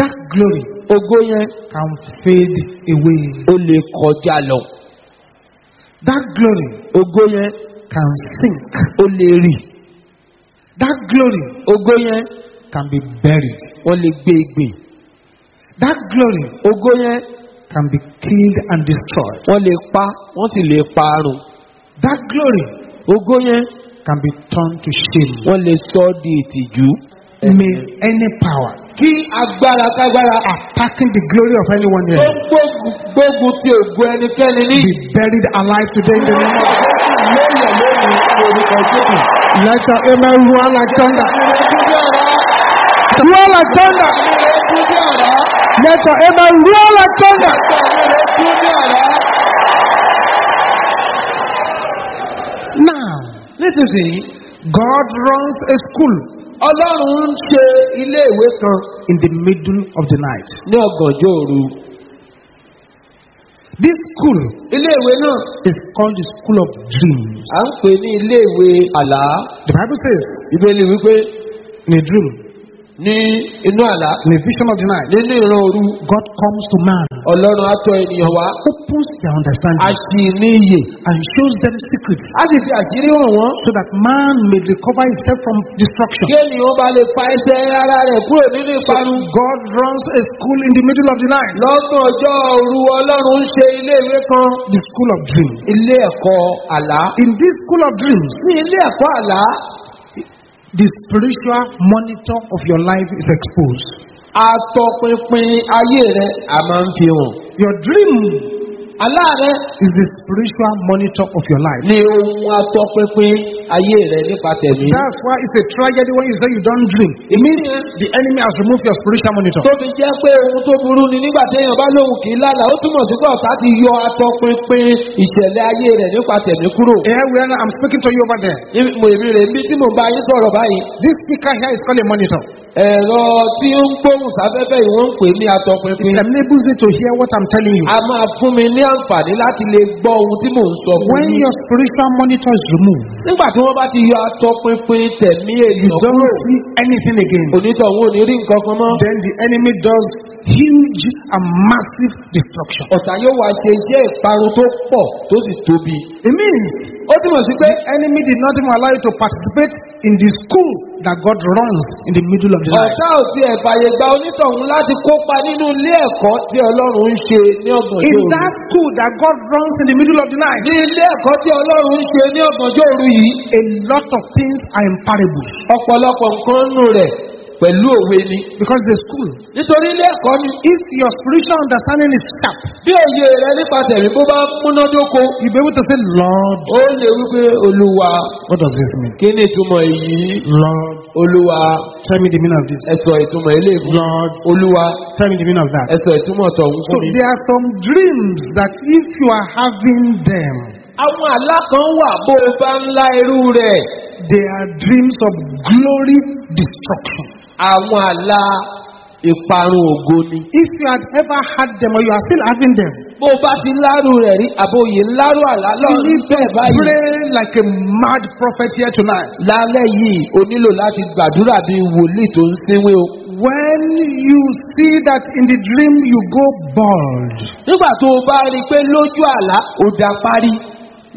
S1: That glory
S3: ògo yẹn
S1: can fade away.
S3: ó lè kọjá lọ
S1: That glory
S3: ògo yẹn
S1: can sink.
S3: ó lè rì
S1: That glory
S3: ògo yẹn
S1: can be buried.
S3: wọ́n lè gbé e
S1: That glory
S3: ògo yẹn
S1: can be killed and destroyed.
S3: wọ́n lè pa wọ́n sì lè parun
S1: That glory
S3: ògo yẹn
S1: can be turned to shame.
S3: wọ́n lè sọ di ìtìjú.
S1: May any power
S3: kí agbára kágbára
S1: attacking the glory of anyone here
S3: gbógun gbógun ti ògo ẹnikẹ́ni ní
S1: be buried alive today in the name of
S3: lóyè lónìí ní orúkọ jésù.
S1: Let your amen roar like thunder. Roar like thunder. Let your amen roar like thunder. Now,
S3: nísinsìnyí
S1: God runs a school
S3: ọlọ́run ń ṣe iléèwé kan
S1: in the middle of the night.
S3: ní ọ̀gànjọ́ òru
S1: This school
S3: iléèwé náà.
S1: is called the School of Dreams.
S3: à ń pè ní iléèwé àlá.
S1: The Bible says,
S3: ìbéèlì wípé
S1: in a dream,
S3: ní inú àlá.
S1: In a vision of the night,
S3: nínú ìran òru.
S1: God comes to man,
S3: ọlọ́run á tọ́ ènìyàn wá.
S1: Opens their understanding,
S3: sì ní iyè.
S1: And shows them secrets.
S3: A sì fi àṣírí hàn wọ́n.
S1: So that man may recover himself from destruction.
S3: kí ènìyàn bá lè fa ẹsẹ̀ ara rẹ̀ kúrò nínú ìparun.
S1: God runs a school in the middle of the night,
S3: lọ́gbọ̀n ọjọ́ òru ọlọ́run ń ṣe iléèwé kan.
S1: The School of Dreams.
S3: ilé ẹ̀kọ́ àlá.
S1: In this School of Dreams,
S3: ní ilé ẹ̀kọ́ àlá
S1: the spiritual monitor of your life is exposed.
S3: atọpinpin ayé rẹ a máa ń fi hàn.
S1: Your dream
S3: àlá rẹ
S1: is the spiritual monitor of your life.
S3: ní ohun atọpinpin ayé rẹ nípa tẹ̀mí.
S1: That's why it's a tragedy when you say you don't. It means the enemy has removed your spiritual monitor.
S3: tó fi jẹ́ pé ohun tó burú ni nígbà téèyàn bá lóhùn kì í lálàá ó túmọ̀ sí pé ọ̀tá ti yọ atọpinpin ìṣẹ̀lẹ̀ ayé rẹ̀ nípa tẹ̀mí kúrò.
S1: Here we are now, I'm speaking to you over there.
S3: Mo èmi rè bí tí mo bá yín sọ̀rọ̀ báyìí
S1: This speaker here is called a monitor.
S3: Ẹ̀rọ tí ó ń gbóhùn sáfẹ́fẹ́ yìí wọ́n ń pè ní atọpinpin.
S1: It enables you to hear what I'm telling you.
S3: a máa fún mi ní àǹfààní láti lè gbọ́ ohun tí mò ń sọ fún
S1: When
S3: yín.
S1: your spiritual monitor is removed,
S3: nígbà tí wọ́n bá ti yọ atọpinpin tẹ̀mí
S1: you
S3: ènìyàn
S1: don't see anything again.
S3: onítọ̀hún ò ní rí nǹkan kan mọ́.
S1: Then the enemy does huge and massive destruction.
S3: ọ̀tá yóò wá ṣe iṣẹ́ ìparun tó pọ̀ tó sì tóbi.
S1: It means
S3: ó túmọ̀ sí pé
S1: the enemy did not even allow you to participate in the school that God runs in the middle of night.
S3: ọ̀tá ò tiẹ̀ fàyè gba onítọ̀hún láti kópa nínú ilé ẹ̀kọ́ tí ọlọ́run ń ṣe ní ọ̀gànjọ́
S1: In that school that God runs in the middle of the night,
S3: ní ilé ẹ̀kọ́ tí ọlọ́run ń ṣe ní ọ̀gànjọ́ òru yìí
S1: a lot of things are in parables
S3: ọ̀pọ̀lọpọ̀ nǹkan nù rẹ̀ pẹ̀lú òwe ni.
S1: because the school.
S3: nítorí ilé ẹ̀kọ́ ni
S1: If your spiritual understanding is sharp,
S3: bí òye rẹ nípa tẹ̀mí bó bá múnádóko
S1: you'll be able to say, Lord,
S3: ó lè wípé olúwa
S1: what does this mean?
S3: kí ni ìtumọ̀ èyí
S1: Lord,
S3: olúwa
S1: tell me the meaning of this.
S3: ẹ sọ ìtumọ̀ eléyìí fún mi.
S1: Lord,
S3: olúwa
S1: tell me the meaning of that.
S3: ẹ sọ ìtumọ̀ tọ̀hún
S1: So
S3: fún mi.
S1: there are some dreams that if you are having them,
S3: àwọn àlá kan wà bó o bá ń lá irú rẹ̀
S1: they are dreams of glory destruction.
S3: Àwọn àlá ìparun ògo ni.
S1: If you had ever had them or you are still having them,
S3: bó o bá ti lárú rẹ̀ rí àbòyè ńlárú àlá
S1: you
S3: lọ́rùn
S1: need to pray like a mad prophet here tonight.
S3: lálẹ́ yìí o nílò láti gbàdúrà bí wòlíì tó ń sínwé o.
S1: When you see that in the dream you go bald,
S3: nígbà tó o bá rí i pé lójú àlá ò dá parí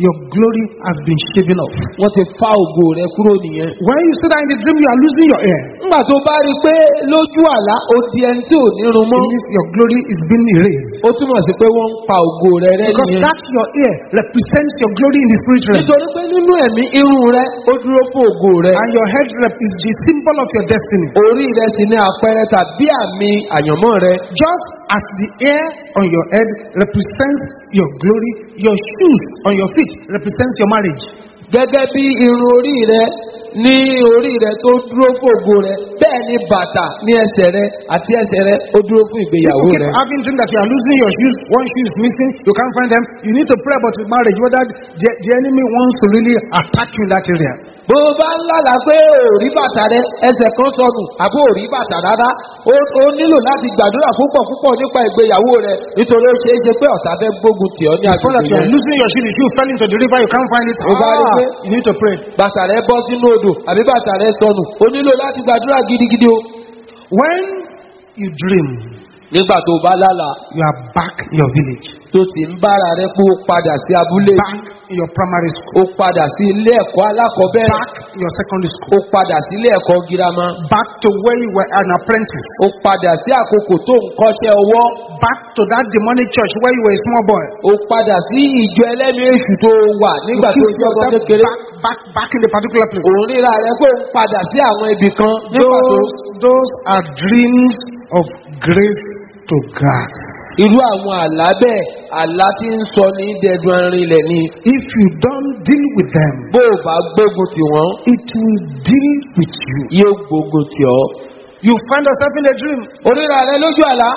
S1: your glory has been shaven off.
S3: wọ́n ti fa ògo rẹ kúrò nìyẹn.
S1: When you see that in the dream you are losing your hair,
S3: nígbà tó bá rí i pé lójú àlá o di ẹni tí ò ní run
S1: it
S3: mọ́
S1: means your glory is being erased.
S3: ó túmọ̀ sí pé wọ́n ń pa ògo rẹ rẹ
S1: Because
S3: nìyẹn.
S1: that your ear represents your glory in the spirit realm.
S3: nítorí pé nínú ẹ̀mí irun rẹ ó dúró fún ògo rẹ.
S1: And your head is the symbol of your destiny.
S3: orí rẹ sì ní àpẹẹrẹ tàbí àmì àyànmọ́ rẹ.
S1: Just as the hair on your head represents your glory, your shoes on your feet represents your marriage.
S3: gẹ́gẹ́ bí irun orí rẹ ní orí rẹ tó dúró fún ògo rẹ bẹ́ẹ̀ ni bàtà ní ẹsẹ̀ rẹ àti ẹsẹ̀ rẹ ó dúró fún ìgbéyàwó
S1: You
S3: rẹ.
S1: having dream that you are losing your shoes, one shoe is missing, you can't find them. You need to pray about marriage, whether the, the enemy wants to really attack you in that area.
S3: bó o bá ń lálàá pé ò rí bàtà rẹ ẹsẹ̀ kan sọnù àbó ò rí bàtà rárá ó nílò láti gbàdúrà púpọ̀ púpọ̀ nípa ìgbéyàwó rẹ nítorí ó ṣeé ṣe pé ọ̀tá fẹ́ gbógun tì ọ́ ní
S1: Before that you
S3: agbègbè
S1: are losing your shoe, the shoe fell into the river, you can't find it.
S3: Oh, God,
S1: Ah,
S3: okay.
S1: you need to pray.
S3: bàtà rẹ bọ́ sínú odò àbí bàtà rẹ sọnù ó nílò láti gbàdúrà gidigidi o.
S1: When you dream,
S3: nígbà tó o bá lálàá
S1: you are back in your village,
S3: tó sì ń bára rẹ pé ó padà sí abúlé
S1: back your primary school,
S3: ó padà sí ilé ẹ̀kọ́ alákọ̀ọ́bẹ̀rẹ̀.
S1: Back your secondary
S3: ó
S1: school,
S3: padà sí ilé ẹ̀kọ́ girama.
S1: Back to where you were an apprentice,
S3: ó padà sí àkókò tó ń kọ́ṣẹ́ ọwọ́.
S1: Back to that demonic church where you were a small boy.
S3: ó padà sí ìjọ ẹlẹ́mìí èṣù tó wà nígbà tó jẹ́ ọmọ kékeré.
S1: back, back, back in a particular place.
S3: òun ríra rẹ pé òun padà sí àwọn ibì kan.
S1: Those, those are dreams of grace to grass.
S3: Irú àwọn àlá bẹ́ẹ̀ àlá tí ń sọ ní dẹdun arinlẹ̀ ni
S1: If you don't deal with them,
S3: bó o bá gbógun tì wọ́n
S1: it will deal with you.
S3: yóò gbógun tì ọ́.
S1: You find yourself in a dream.
S3: oríra rẹ lójú àlá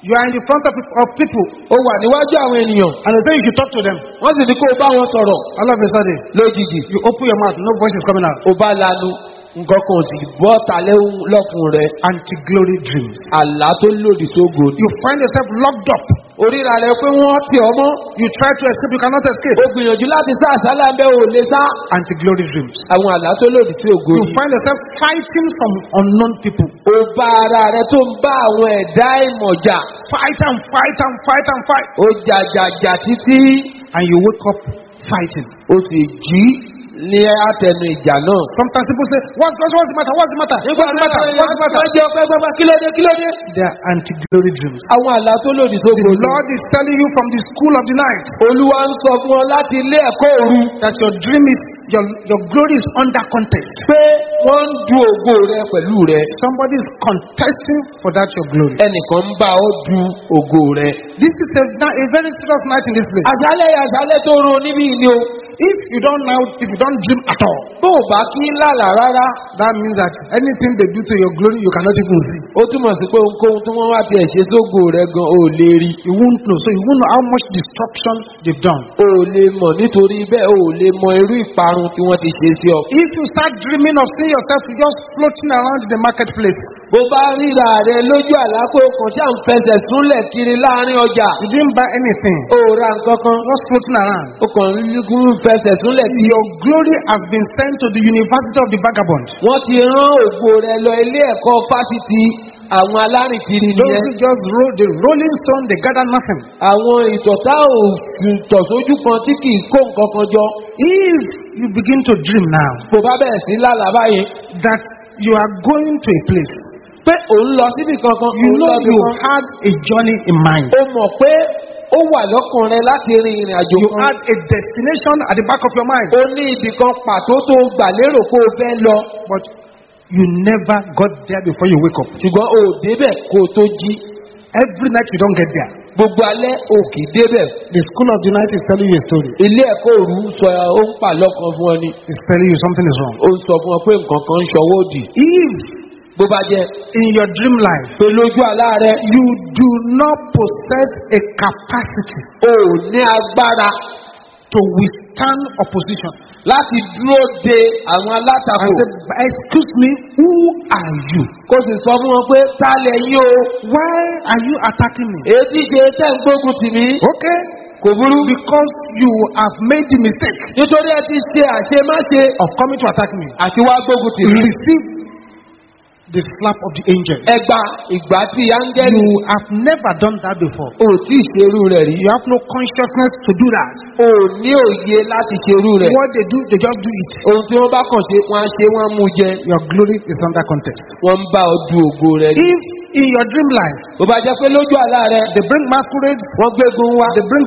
S1: You are in the front of, of people,
S3: ó wà níwájú àwọn ènìyàn
S1: and they say you should talk to them.
S3: wọ́n sì ní kó o bá wọn sọ̀rọ̀
S1: All of a sudden,
S3: lójijì
S1: you open your mouth, no voice is coming out.
S3: ó bá lanu nǹkan kan sì bọ́ talẹ́ lọ́kùn rẹ
S1: Anti-glory dreams.
S3: àlá tó lòdì sógo.
S1: You find yourself locked up.
S3: oríra rẹ pé wọ́n tì ọ́ mọ́
S1: You try to escape, you cannot escape.
S3: ó gbìyànjú láti sá àsálà ń bẹ́ ò lè sá.
S1: Anti-glory dreams.
S3: àwọn àlá tó lòdì sí ògo
S1: You find yourself fighting some unknown people.
S3: ó bá ara rẹ tó ń bá àwọn ẹ̀dá ìmọ̀ jà
S1: Fight and fight and fight and fight.
S3: ó jàjàjà títí
S1: And you wake up fighting.
S3: ó sì jí ní àtẹnu ìjà náà.
S1: Sometimes people say, what, what, what's the matter? What's the matter? What's the matter? What's the matter?
S3: jẹ́ ọpẹ́ pápá kí ló dé kí ló dé.
S1: They are anti-glory dreams.
S3: àwọn àlá tó lòdì
S1: The
S3: sógo ni.
S1: Lord is telling you from the school of the night
S3: olúwa ń sọ fún ọ láti ilé ẹ̀kọ́ òru
S1: that your dream is, your, your glory is under contest.
S3: pé wọ́n ń du ògo rẹ pẹ̀lú rẹ.
S1: Somebody is contesting for that your glory.
S3: ẹnìkan ń bá ọ du ògo rẹ.
S1: This is a, a very serious night in this place.
S3: àṣálẹ̀ àṣálẹ̀ tó ro níbí ni o.
S1: If you don't now, if you don't dream at all,
S3: bó o bá kí lálà rárá
S1: that means that anything they do to your glory, you cannot even see.
S3: ó túmọ̀ sí pé ohunkóhun tí wọ́n wá tiẹ̀ ṣe sógo rẹ gan ò lè rí
S1: You won't know. So you won't know how much destruction they've done.
S3: o ò lè mọ̀ nítorí bẹ́ẹ̀ o ò lè mọ irú ìparun tí wọ́n ti ṣe sí ọ.
S1: If you start dreaming of seeing yourself just floating around the marketplace,
S3: bó bá ríra rẹ lójú àlákò kan tí à ń fẹsẹ̀ súnlẹ̀ kiri láàárín ọjà
S1: you didn't buy anything,
S3: ó ra nǹkan kan
S1: just floating around.
S3: ó kàn ń fẹsẹ̀ súnlẹ̀ kiri.
S1: Your glory has been sent to the university of the vagabond.
S3: wọ́n ti rán ògo rẹ lọ ilé ẹ̀kọ́ fásitì àwọn alárìnkiri
S1: Those
S3: nìyẹn.
S1: who just roll the rolling stone, they gather nothing.
S3: àwọn ìtọ̀tá òfin tọ̀sójú kan tí kì í kó nǹkan kan jọ.
S1: If you begin to dream now
S3: kò bá bẹ̀rẹ̀ sí lálàá báyìí
S1: that you are going to a place,
S3: pé òun lọ síbi kankan
S1: you know you had a journey in mind.
S3: ó mọ̀ pé ó wà lọ́kàn rẹ láti rin ìrìn àjò
S1: You
S3: kan.
S1: had a destination at the back of your mind,
S3: ó ní ibì kan pàtó tó gbà lérò pé o fẹ́ lọ
S1: but you never got there before you wake up.
S3: ṣùgbọ́n o débẹ̀ kó o tó jí.
S1: Every night you don't get there.
S3: gbogbo alẹ́ o kì í débẹ̀.
S1: The school of the night is telling you a story.
S3: ilé ẹ̀kọ́ òru ń sọ ó ń pa lọ́kàn fún ọ ni.
S1: It's telling you something is wrong.
S3: ó ń sọ fún ọ pé nǹkan kan ń ṣọwọ́ òdì.
S1: If
S3: bó bá jẹ́
S1: in your dream life
S3: pé lójú àlá rẹ
S1: you do not possess a capacity
S3: o ò ní agbára
S1: to withstand opposition
S3: láti dúró de àwọn alátakò.
S1: and say, Excuse me, who are you?
S3: kó sì sọ fún wọn pé ta lẹ yí o.
S1: Why are you attacking me?
S3: èyí ṣe tẹ́ ń gbógun tì mí.
S1: Okay,
S3: kò burú.
S1: because you have made the mistake
S3: nítorí ẹ ti ṣe àṣemáṣe
S1: of coming to attack me.
S3: àti wá gbógun tì mí.
S1: Receive the slap of the angel.
S3: ẹgbà ìgbà tí áńgẹ́lì
S1: You have never done that before.
S3: ò tí ì ṣerú rẹ̀ rí.
S1: You have no consciousness to do that.
S3: ò ní òye láti ṣerú rẹ̀.
S1: What they do, they just do it.
S3: ohun tí wọ́n bá kàn ṣe wọ́n á ṣe wọ́n mú jẹ.
S1: Your glory is under contest.
S3: wọ́n ń bá ọ du ògo rẹ̀ rí.
S1: If in your dream life
S3: bó bá jẹ́ pé lójú àlá rẹ̀
S1: they bring masquerades,
S3: wọ́n gbégun wá.
S1: they bring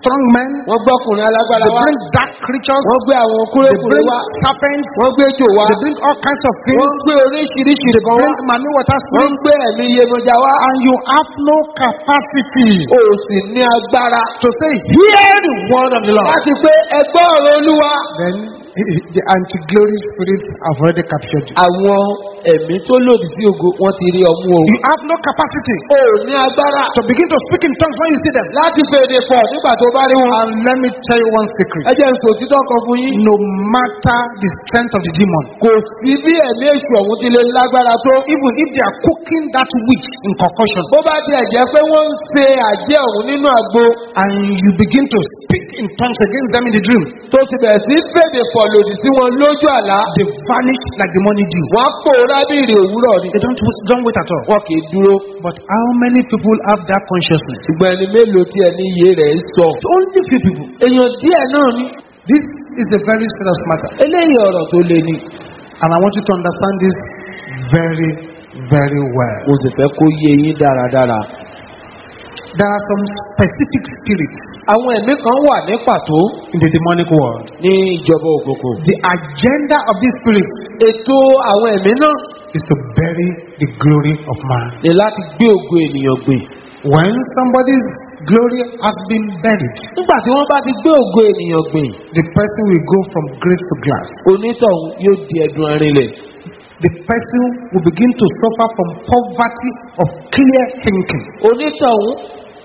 S1: strong men,
S3: wọ́n gbọ́kùnrin alágbára
S1: they
S3: wá.
S1: bring dark creatures,
S3: wọ́n gbé àwọn
S1: they
S3: kúrékùré
S1: bring
S3: wá.
S1: serpents,
S3: wọ́n gbé jò wá.
S1: they bring all kinds of
S3: wọ́n
S1: things,
S3: gbé oríṣiríṣi nǹkan wá.
S1: bring mami water
S3: wọ́n
S1: spirit,
S3: gbé ẹ̀mí iyemọja wá.
S1: and you have no capacity
S3: o sì ní agbára.
S1: to say, Hear the word of the Lord.
S3: láti pé ẹgbọ́ ọ̀rọ̀ olúwa.
S1: Then the anti-glory spirits have already captured you.
S3: àwọn ẹ̀mí tó lòdì sí ògo wọ́n ti rí ọmú o.
S1: You have no capacity
S3: o ní agbára
S1: to begin to speak in tongues when you see them.
S3: láti fèdè pọ̀ nígbà tó bá rí wọn.
S1: And let me tell you one secret.
S3: ẹ jẹ́ n sọ òtítọ́ kan fún yín.
S1: No matter the strength of the demon,
S3: kò sí bí ẹ̀mí èṣù ọ̀hún ti lè lágbára tó.
S1: even if they are cooking that witch in concoction,
S3: bó bá tiẹ̀ jẹ́ pé wọ́n ń ṣe àjẹ́ ọ̀hún nínú àgbo
S1: and you begin to speak in tongues against them in the dream,
S3: tó ti bẹ̀rẹ̀ sí fèdè pọ̀ lòdì sí wọn lójú àlá.
S1: they vanish like the morning dew.
S3: wọ́n pòórá bí ìrì òwúrọ̀ ni.
S1: They don't don't wait at all.
S3: wọn kì í dúró.
S1: But how many people have that consciousness?
S3: ṣùgbọ́n ẹni mélòó tí ẹni iye rẹ̀ ń sọ.
S1: Only few people.
S3: èèyàn díẹ̀ náà ni.
S1: This is a very serious matter.
S3: eléyìí ọ̀rọ̀ tó le ni.
S1: And I want you to understand this very, very well.
S3: mo sì fẹ́ kó yé yín dáradára.
S1: There are some specific spirits
S3: àwọn ẹ̀mí kan wà ní pàtó
S1: in the demonic world.
S3: ní ìjọba òkùnkùn.
S1: The agenda of these spirits
S3: ètò àwọn ẹ̀mí náà
S1: is to bury the glory of man.
S3: ni láti gbé ògo ènìyàn gbè.
S1: When somebody's glory has been buried,
S3: nígbà tí wọ́n bá ti gbé ògo ènìyàn gbè
S1: the person will go from grace to glass.
S3: onítọ̀hún yóò di ẹ̀dùn arinlẹ̀.
S1: The person will begin to suffer from poverty of clear thinking.
S3: onítọ̀hún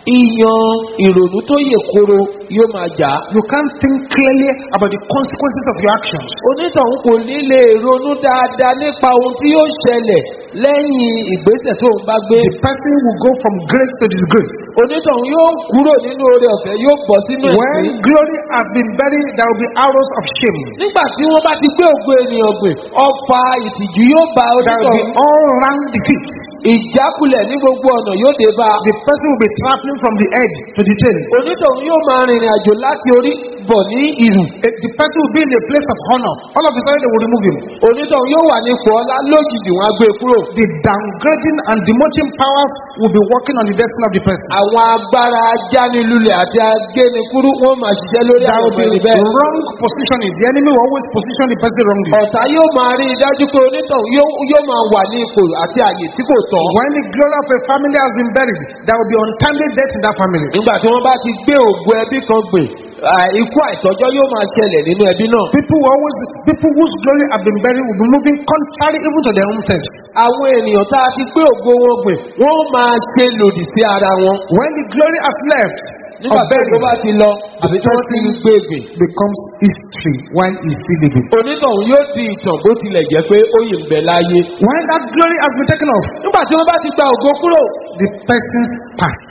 S3: ìyan ìrònú tó yè koro yóò máa jà.
S1: You can't think clearly about the consequences of your actions.
S3: onítọ̀hún kò ní lè ronú dáadáa nípa ohun tí yóò ṣẹlẹ̀ lẹ́yìn ìgbésẹ̀ tó ń bá gbé.
S1: The person will go from grace to disgrace.
S3: onítọ̀hún yóò kúrò nínú oore ọ̀fẹ́ yóò bọ̀ sínú
S1: When
S3: ẹ̀sìn.
S1: glory has been buried, there will be arrows of shame.
S3: nígbà tí wọ́n bá ti gbé ògo ènìyàn gbè ọfà ìtìjú yóò bá
S1: There will be
S3: onítọ̀hún.
S1: all round defeat.
S3: Ìjákulẹ̀ ní gbogbo ọ̀nà yóò dé bá.
S1: The person will be traveling from the head to the tail.
S3: onítọ̀hún yóò máa rìnrìn àjò láti orí bọ̀ ní ìlú.
S1: The person will be in a place of honor. All of a sudden, they will remove him.
S3: onítọ̀hún yóò wà ní ipò ọlá lójijì wọn á gbé e kúrò.
S1: The downgrading and demoting powers will be working on the destiny of the person.
S3: àwọn agbára ajánilulẹ̀ àti agénikúrú wọn máa ṣiṣẹ́ lórí àwọn ọmọ ẹni bẹ́ẹ̀.
S1: wrong positioning. The enemy will always position the person wrongly.
S3: ọ̀tá yóò máa rí i dájú pé onítọ̀hún yóò máa wà ní ipò àti àyè tí kò tọ́.
S1: When the glory of a family has been buried, there will be untimely death in that family.
S3: nígbà tí wọ́n bá ti gbé ògo ẹbí kan gbè ikú àìtọ́jọ́ yóò máa ṣẹlẹ̀ nínú ẹbí náà.
S1: People who always, people whose glory have been buried will be moving contrary even to their own selves.
S3: àwọn ènìyàn tá a ti gbé ògo wọn gbìn wọ́n máa ṣe lòdì sí ara wọn.
S1: When the glory has left
S3: nígbà tí ògo bá ti lọ àbí wọ́n ti gbé gbìn.
S1: becomes history while he's still living.
S3: onítọ̀hún yóò di ìtàn bó tilẹ̀ jẹ́ pé ó yìí ń bẹ láyé.
S1: When that glory has been taken off,
S3: nígbà tí wọ́n bá ti gba ògo kúrò
S1: the person's past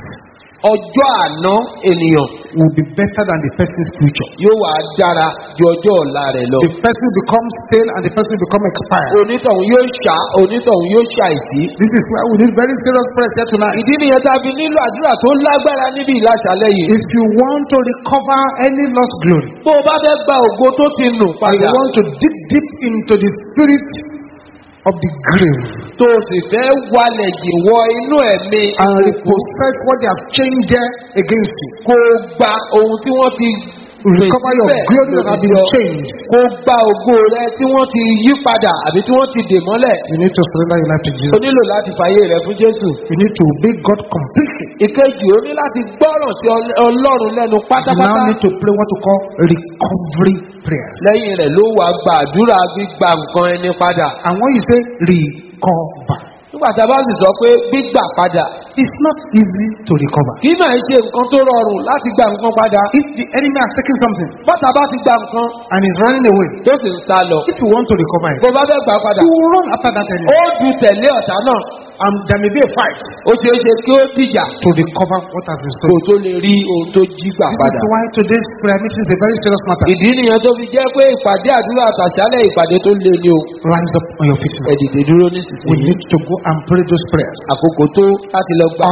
S3: ọjọ́ àná ènìyàn
S1: will be better than the person's future.
S3: yóò wá dára ju ọjọ́ ọ̀la rẹ̀ lọ.
S1: The person becomes stale and the person become expired.
S3: onítọ̀hún yóò ṣá onítọ̀hún yóò ṣàìsí.
S1: This is why we need very serious prayers here tonight.
S3: ìdí nìyẹn tá a fi nílò àdúrà tó lágbára níbi ìlàṣàlẹ̀ yìí.
S1: If you want to recover any lost glory,
S3: bó o bá fẹ́ gba ògo tó ti nù
S1: and
S3: padà
S1: you want to dig deep into the spirit of the grave.
S3: Tó o sì fẹ́ walẹ̀ jì wọ inú ẹ̀mí.
S1: And repossess what they have changed there against you,
S3: o gba ohun tí wọ́n ti
S1: recover your glory that have been changed,
S3: kó o gba ògo rẹ tí wọ́n ti yí padà àbí tí wọ́n ti dè mọ́lẹ̀.
S1: you need to surrender your life to
S3: o
S1: Jesus.
S3: nílò láti fàyè rẹ fún jésù.
S1: You need to obey God completely.
S3: ìkejì o ní láti gbọ́ràn sí Ọl- ọlọ́run lẹ́nu
S1: You now
S3: pátápátá.
S1: need to pray what to call recovery prayers.
S3: lẹ́yìn rẹ̀ ló wàá gba àdúrà gbígba nǹkan ẹni padà.
S1: And when you say recover,
S3: nígbà tá a bá sì sọ pé gbígbà padà
S1: it's not easy to recover.
S3: kì í máa ṣe nǹkan tó rọrùn láti gba nǹkan padà.
S1: If the enemy has taken something
S3: bọ́tà bá ti gba nǹkan
S1: and is running away,
S3: tó sì ń sá lọ.
S1: if you want to recover it,
S3: bó bá fẹ́ gbà padà
S1: you run after that enemy.
S3: ó ju tẹ̀lé ọ̀tá náà.
S1: And there may be a fight
S3: ó ṣeé ṣe kí ó dìjà
S1: to recover what has been stolen.
S3: tó lè rí ohun tó jí gbà
S1: This
S3: padà.
S1: is why today's prayer meeting is a very serious matter.
S3: ìdí nìyẹn tó fi jẹ́ pé ìpàdé àdúrà àtàṣálẹ̀ ìpàdé tó le ni o.
S1: Rise up on your feet. now.
S3: ẹ dìde dúró
S1: We
S3: nísinsìnyí.
S1: need to go and pray those prayers.
S3: àkókò tó láti lọ gba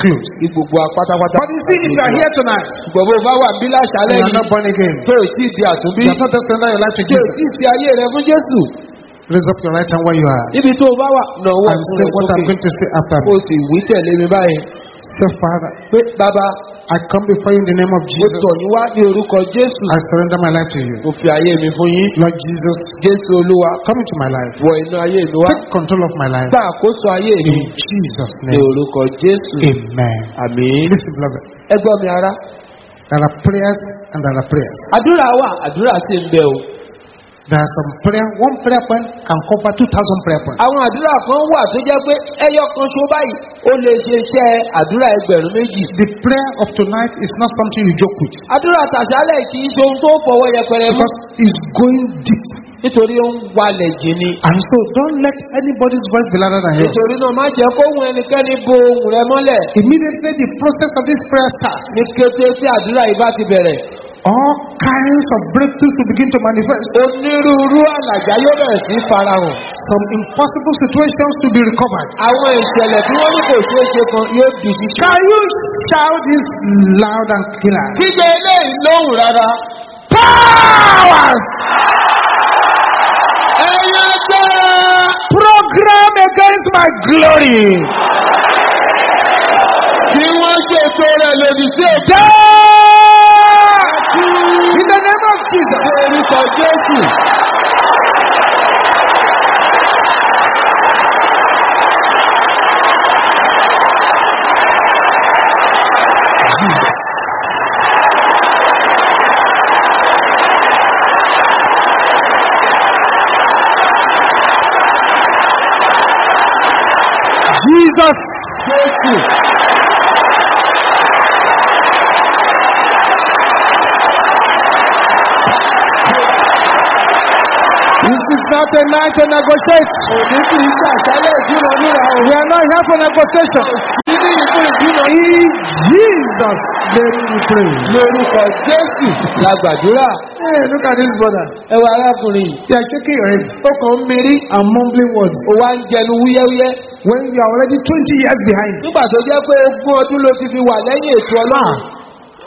S1: closed.
S3: kí gbogbo apátápátá.
S1: But you see, if you are here tonight,
S3: gbogbo bá wà bí láṣálẹ̀
S1: you are
S3: yìí
S1: not born again,
S3: tó ì tí ì di àtúnbí.
S1: you have not surrendered your life to Jesus,
S3: tí ì fi ayé rẹ fún jésù.
S1: raise up your right hand where you are
S3: níbi tó o bá wà
S1: and
S3: fún
S1: say
S3: rẹ
S1: what I'm going to say after me.
S3: o sì wí tẹ̀lé mi báyìí.
S1: Say, Father,
S3: pé bàbá
S1: I come before you in the name of
S3: mo
S1: Jesus.
S3: tọ̀ yín wá ní orúkọ jésù.
S1: I surrender my life to you.
S3: mo fi ayé mi fún yín.
S1: Lord Jesus,
S3: jésù olúwa
S1: come into my life.
S3: wọ inú ayé mi wá.
S1: Take control of my life.
S3: gba àkóso ayé mi.
S1: In Jesus'
S3: ní
S1: name.
S3: orúkọ jésù.
S1: Amen.
S3: àmín.
S1: Listen, beloved.
S3: ẹ gbọ́ mi ara.
S1: There are prayers and there are prayers.
S3: àdúrà wà àdúrà sì ń bẹ o.
S1: There are some prayer. One prayer point can cover 2,000 prayer points.
S3: àwọn àdúrà kan wà tó jẹ́ pé ẹyọ kan ṣo báyìí ó lè ṣe iṣẹ́ àdúrà ẹgbẹ̀rún méjì.
S1: The prayer of tonight is not something you joke with
S3: àdúrà tàṣálẹ̀ kì í ṣe ohun tó fọwọ́ yẹpẹrẹ mú
S1: because it's going deep.
S3: nítorí ó ń walẹ̀ jìnnì.
S1: And so don't let anybody's voice be louder than yours.
S3: nítorí náà má jẹ́ kó hun ẹnikẹ́ni bo ohùn rẹ mọ́lẹ̀.
S1: Immediately the process of this prayer starts.
S3: ní kété tí àdúrà yìí bá ti bẹ̀rẹ̀.
S1: All kinds of breakthroughs will begin to manifest.
S3: onírúurú àlàjá yóò bẹ̀rẹ̀ sí farahàn.
S1: Some impossible situations to be recovered.
S3: àwọn ìṣẹ̀lẹ̀ tí wọ́n ní kò ṣeé ṣe kan yóò di ṣíṣe.
S1: Can you shout this loud and clear?
S3: kígbe eléyìí lóhùn rárá.
S1: Powers!
S3: ẹ̀yin agbára.
S1: Program against my glory.
S3: tí wọ́n ṣètò rẹ̀ lòdì sí ètò.
S1: Jesus.
S3: jésù.
S1: Not a night to negotiate. We are not here for negotiation. In Jesus' name we pray.
S3: lórúkọ jésù la gbàdúrà.
S1: Hey, look at this brother.
S3: ẹ wà arákùnrin.
S1: They are shaking your head
S3: ó kàn ń mirí.
S1: and mumbling words.
S3: ó wá ń jẹnu wúyẹ́wúyẹ́.
S1: When you are already 20 years behind.
S3: nígbà tó jẹ́ pé ogún ọdún ló ti fi wà lẹ́yìn ètò ọlọ́run.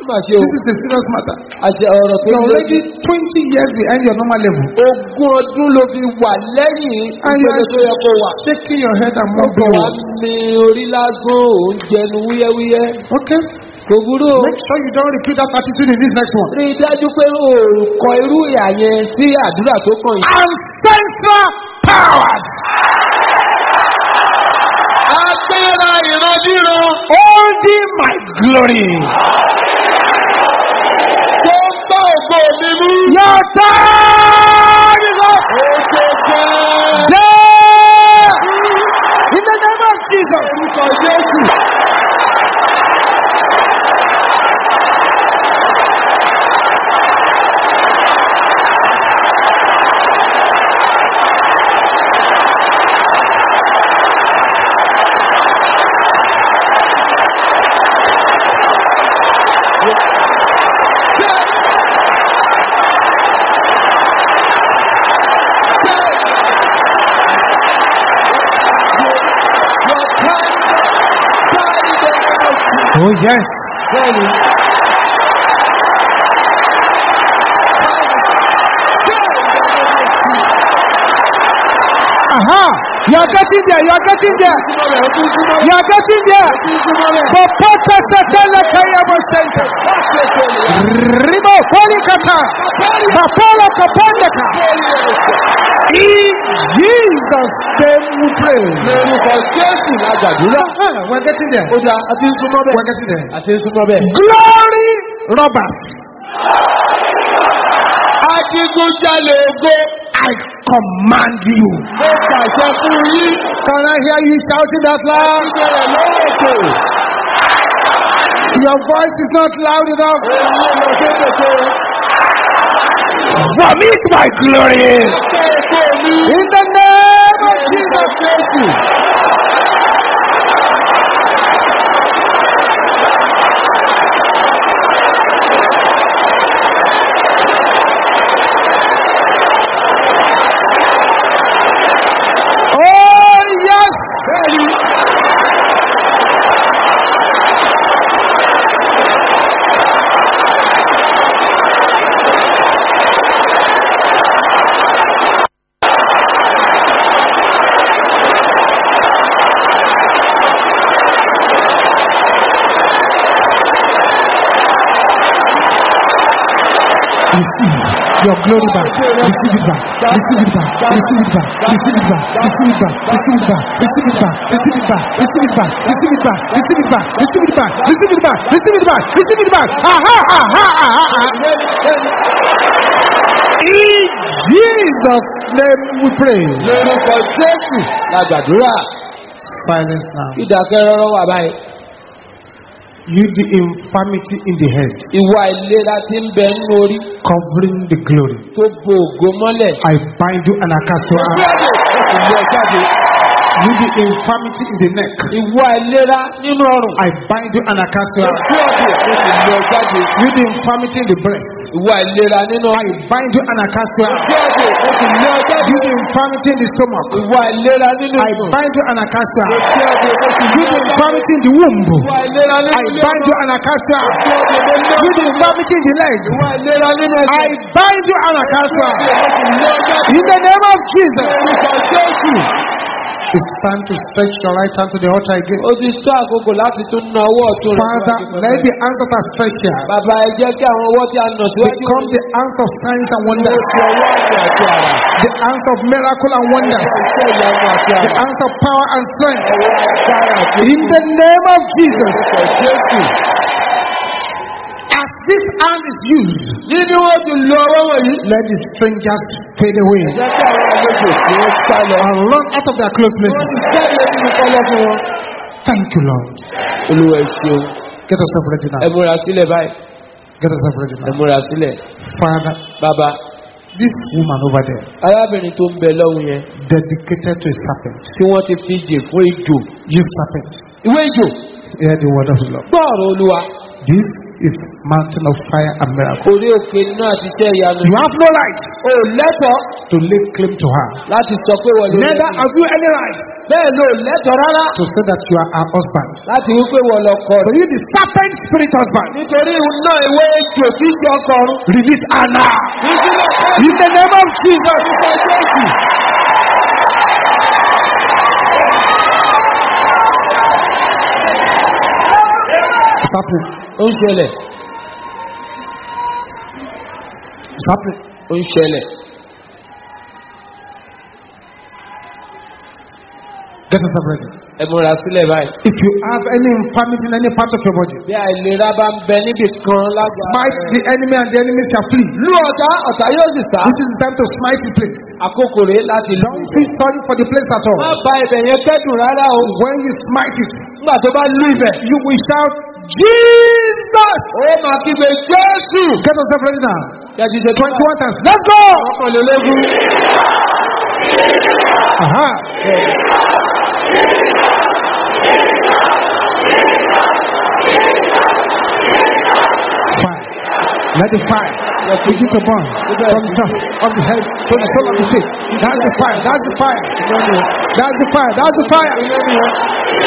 S1: This is a serious matter.
S3: àṣẹ ọ̀rọ̀ tó ń
S1: already 20 years behind your normal level.
S3: ogún ọdún ló fi wà lẹ́yìn
S1: And
S3: ìpele tó yẹ kó wà.
S1: shaking your head and
S3: ọkọ̀
S1: mumbling
S3: wa
S1: words.
S3: mi orí lásán òun jẹnu wúyẹ́wúyẹ́.
S1: Okay?
S3: kò burú o.
S1: Make sure you don't repeat that attitude in this next one.
S3: rí i dájú pé o kọ irú ìyà yẹn sí àdúrà tó kàn yìí.
S1: Ancestral powers
S3: agbára ìrandíran.
S1: holding my glory gbogbo mi mú. Your time is up. Ojoojẹ́. Dẹ́. In the name of Jesus. Orúkọ Jésù. Oh, yes. Aha! You are getting there. You are getting there. You are getting there. Popote setele kayabo center. Ribo polikata. Bapolo kapondeka. In Jesus' name we pray.
S3: Jésù la gbàdúrà.
S1: We're getting there.
S3: Ó àti súnmọ́ bẹ́ẹ̀.
S1: We're getting there.
S3: Àti súnmọ́ bẹ́ẹ̀.
S1: Glory robbers.
S3: Adigunjalè ògo.
S1: I command you.
S3: Mo pàṣẹ fún yín.
S1: Can I hear you shouting that loud?
S3: Ìbẹ̀rẹ̀ lóòkè.
S1: Your voice is not loud enough.
S3: Tó.
S1: Vomit my glory. In the name of Jesus.
S3: Jésù.
S1: Oh, yes. Receive your glory back. Receive it back. Receive it back. Receive it back. Receive it back. Receive it back. Receive it back. Receive it back. Receive it back. Receive it back. Receive it back. Receive it back. Receive it back. Receive it back. Receive it back. Receive it back. Aha! Aha! Aha! aha. In Jesus' name we pray.
S3: Lórúkọ Jésù la gbàdúrà.
S1: Silence now.
S3: Ìdákẹ́rọ́rọ́ wà báyìí.
S1: You the infirmity in the head,
S3: Ìwà ìlera ti ń bẹ nínú orí
S1: covering the glory.
S3: tó bo ògo mọ́lẹ̀.
S1: I bind you and I cast you out.
S3: Lọ jáde.
S1: You the infirmity in the neck.
S3: Ìwà ìlera nínú ọrùn.
S1: I bind you and I cast you out.
S3: Lọ jáde.
S1: You the infirmity in the breast.
S3: Ìwà ìlera nínú
S1: I bind you and I cast you out.
S3: Lọ jáde.
S1: You infirmity in the stomach.
S3: Ìwà ìlera nínú
S1: I
S3: ìsùn.
S1: bind you and I cast you
S3: ó
S1: infirmity in the womb.
S3: Ìwà ìlera nínú
S1: I bind you and I cast you
S3: ó
S1: infirmity in the legs.
S3: Ìwà ìlera nínú
S1: I
S3: ẹsẹ̀.
S1: bind you I.
S3: Ó jáde.
S1: In the name of Jesus. It's time to stretch your right hand to the altar again.
S3: Ó ti tó àkókò láti tún na ọwọ́ ọ̀tún rẹ̀
S1: Father, let the answers that stretch here
S3: Bàbá ẹ jẹ́ kí àwọn ọwọ́ tí a nà síwájú
S1: become the answer of signs and
S3: Ó
S1: wonders,
S3: ti ọwọ́ àrà
S1: the answer of miracle and wonders, the answer of power and strength. In the name of Jesus. As this hand is used, let the strangers fade away and run out of their
S3: closeness.
S1: Thank you, Lord. Get yourself ready now. Get yourself ready now. Father,
S3: Baba
S1: this woman over there,
S3: arábìnrin tó ń bẹ lọ́hùn yẹn
S1: dedicated to a serpent.
S3: tí wọ́n ti fi jè fún ejò.
S1: You serpent,
S3: Ìwé ejò.
S1: hear the word of the Lord.
S3: Gbọ́ ọ̀rọ̀ Olúwa.
S1: This is mountain of fire and miracle.
S3: Orí òkè ìyanu.
S1: You have no right
S3: O lẹ́tọ̀ọ́
S1: to lay claim to her.
S3: láti sọ pé wọ́n
S1: Neither have you any right
S3: Bẹ́ẹ̀ ló lẹ́tọ̀ọ́ rárá
S1: to say that you are her husband.
S3: láti wípé wọ́n lọ kọ.
S1: So you the serpent spirit husband.
S3: Nítorí náà ìwé ejò tí ṣe ọkọ̀ ọ̀run.
S1: Release her now. In the name of Jesus. It's happening.
S3: Ó ń ṣẹlẹ̀. Ó ń ṣẹlẹ̀.
S1: Get yourself ready.
S3: ẹ múra sílẹ̀ báyìí.
S1: If you have any infirmity in any part of your body,
S3: bí àìlera bá ń bẹ níbì kan lágbàá.
S1: smite the enemy and the enemy shall flee.
S3: lú ọ̀tá ọ̀tá yóò sì sá.
S1: This is the time to smite the place.
S3: àkókò rèé láti lù.
S1: Don't feel sorry for the place at
S3: má
S1: all.
S3: ba ibẹ̀ yẹn kẹ́dùn rárá o.
S1: When you smite it,
S3: nígbà tó bá lù ibẹ̀.
S1: you will shout, Jesus!
S3: ó máa kígbe jésù.
S1: Get yourself ready now.
S3: kẹ́jú ṣe
S1: 21 times. Let's go!
S3: ọkànlélógún.
S1: Aha. Fire. Let the fire begin to burn from the top of the head to the sole of the feet. That's the fire. That's the fire. That's the fire. That's the fire.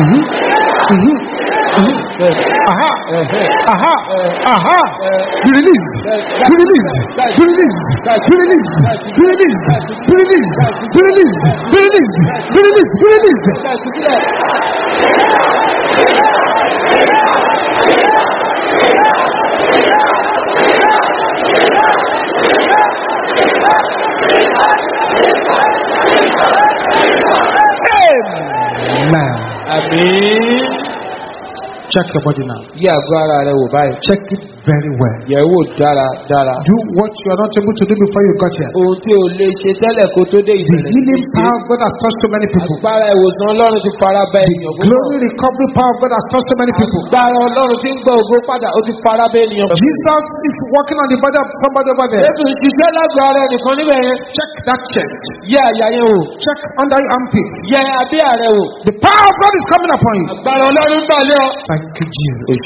S1: Mhm. Mhm. Mhm. Aha. Aha. Aha. Be released. Be released. Be released. Be released. Be released. Be released. Be released. Be released. Be released. Be released. Amen.
S3: Happy
S1: Check your body now.
S3: yí àgọ́ ara rẹ wò báyìí.
S1: Check it very well.
S3: yẹ̀ wò dára dára.
S1: Do what you are not able to do before you got here.
S3: ohun tí o lè ṣe tẹ́lẹ̀ kó tó dé
S1: The
S3: ìbẹ̀rẹ̀.
S1: healing power of God has touched so many people.
S3: agbára ìwòsàn ọlọ́run ti fara bẹ ènìyàn púpọ̀.
S1: Glory recovery power of God has touched so many people.
S3: agbára ọlọ́run ti ń gbọ́ ògo padà ó ti fara bẹ ènìyàn.
S1: Jesus is working on the body of somebody over there.
S3: jésù ń ṣiṣẹ́ lágọ̀ọ́ ara ẹnìkan níbẹ̀ yẹn.
S1: Check that chest.
S3: yẹ àyà yẹn wò.
S1: Check under your armpit.
S3: yẹ abẹ́ rẹ wò.
S1: The power of God is coming upon you.
S3: agbára ọlọ́run gbà lé ọ.
S1: Thank Jesus.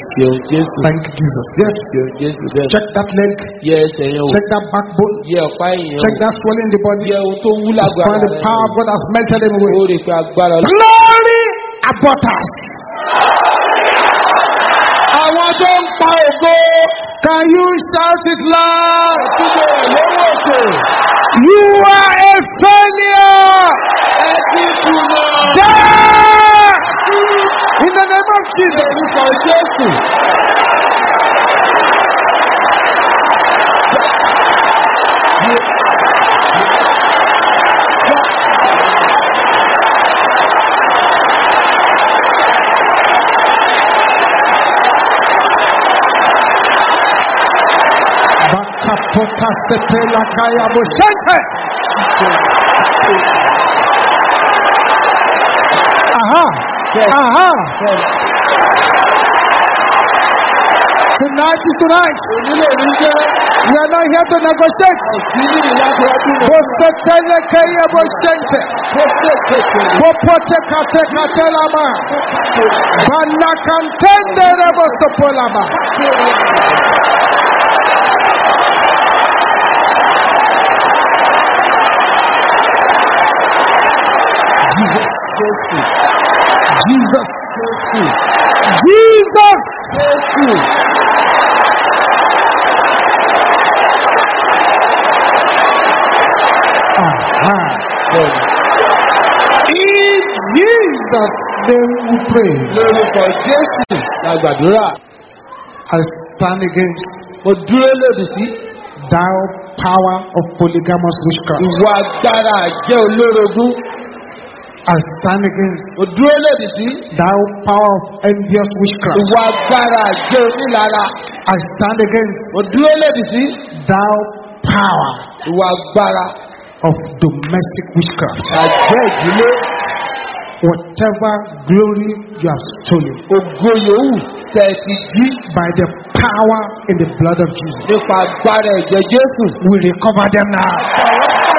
S1: Thank Jesus. Yes.
S3: Jesus.
S1: Check that leg.
S3: Yes.
S1: Check that backbone. Check that swelling in the body. Find the power of God has melted
S3: him with.
S1: Glory about us.
S3: Àwọn tó ń pa ògo.
S1: Can you shout it loud? You are a failure. kastetela kaja bushente. Aha, aha. Tonight is tonight. We are not here to negotiate.
S3: Postetele kaja
S1: bushente. Popote kate
S3: katela ma.
S1: Banakantende rebosto polama. Banakantende rebostopolama. Jesus. Jesus.
S3: jésù.
S1: Jesus.
S3: jésù.
S1: Aha.
S3: bẹ́ẹ̀ni.
S1: In Jesus' name we pray.
S3: lórúkọ jésù la gbàdúrà.
S1: I stand against
S3: mo dúró lòdì sí
S1: thou power of polygamous witchcraft.
S3: ìwà agbára jẹ́ olórogún.
S1: I stand against
S3: mo dúró lòdì sí
S1: thou power of envious witchcraft.
S3: ìwà agbára jẹ́ onílara.
S1: I stand against
S3: mo dúró lòdì sí
S1: thou power
S3: ìwà agbára
S1: of domestic witchcraft.
S3: àjẹ́ ìdílé
S1: Whatever glory you have stolen
S3: ògo yòówù tẹ̀ ti jí
S1: by the power in the blood of Jesus,
S3: nípa agbára ẹ̀jẹ̀ jésù.
S1: we recover them now.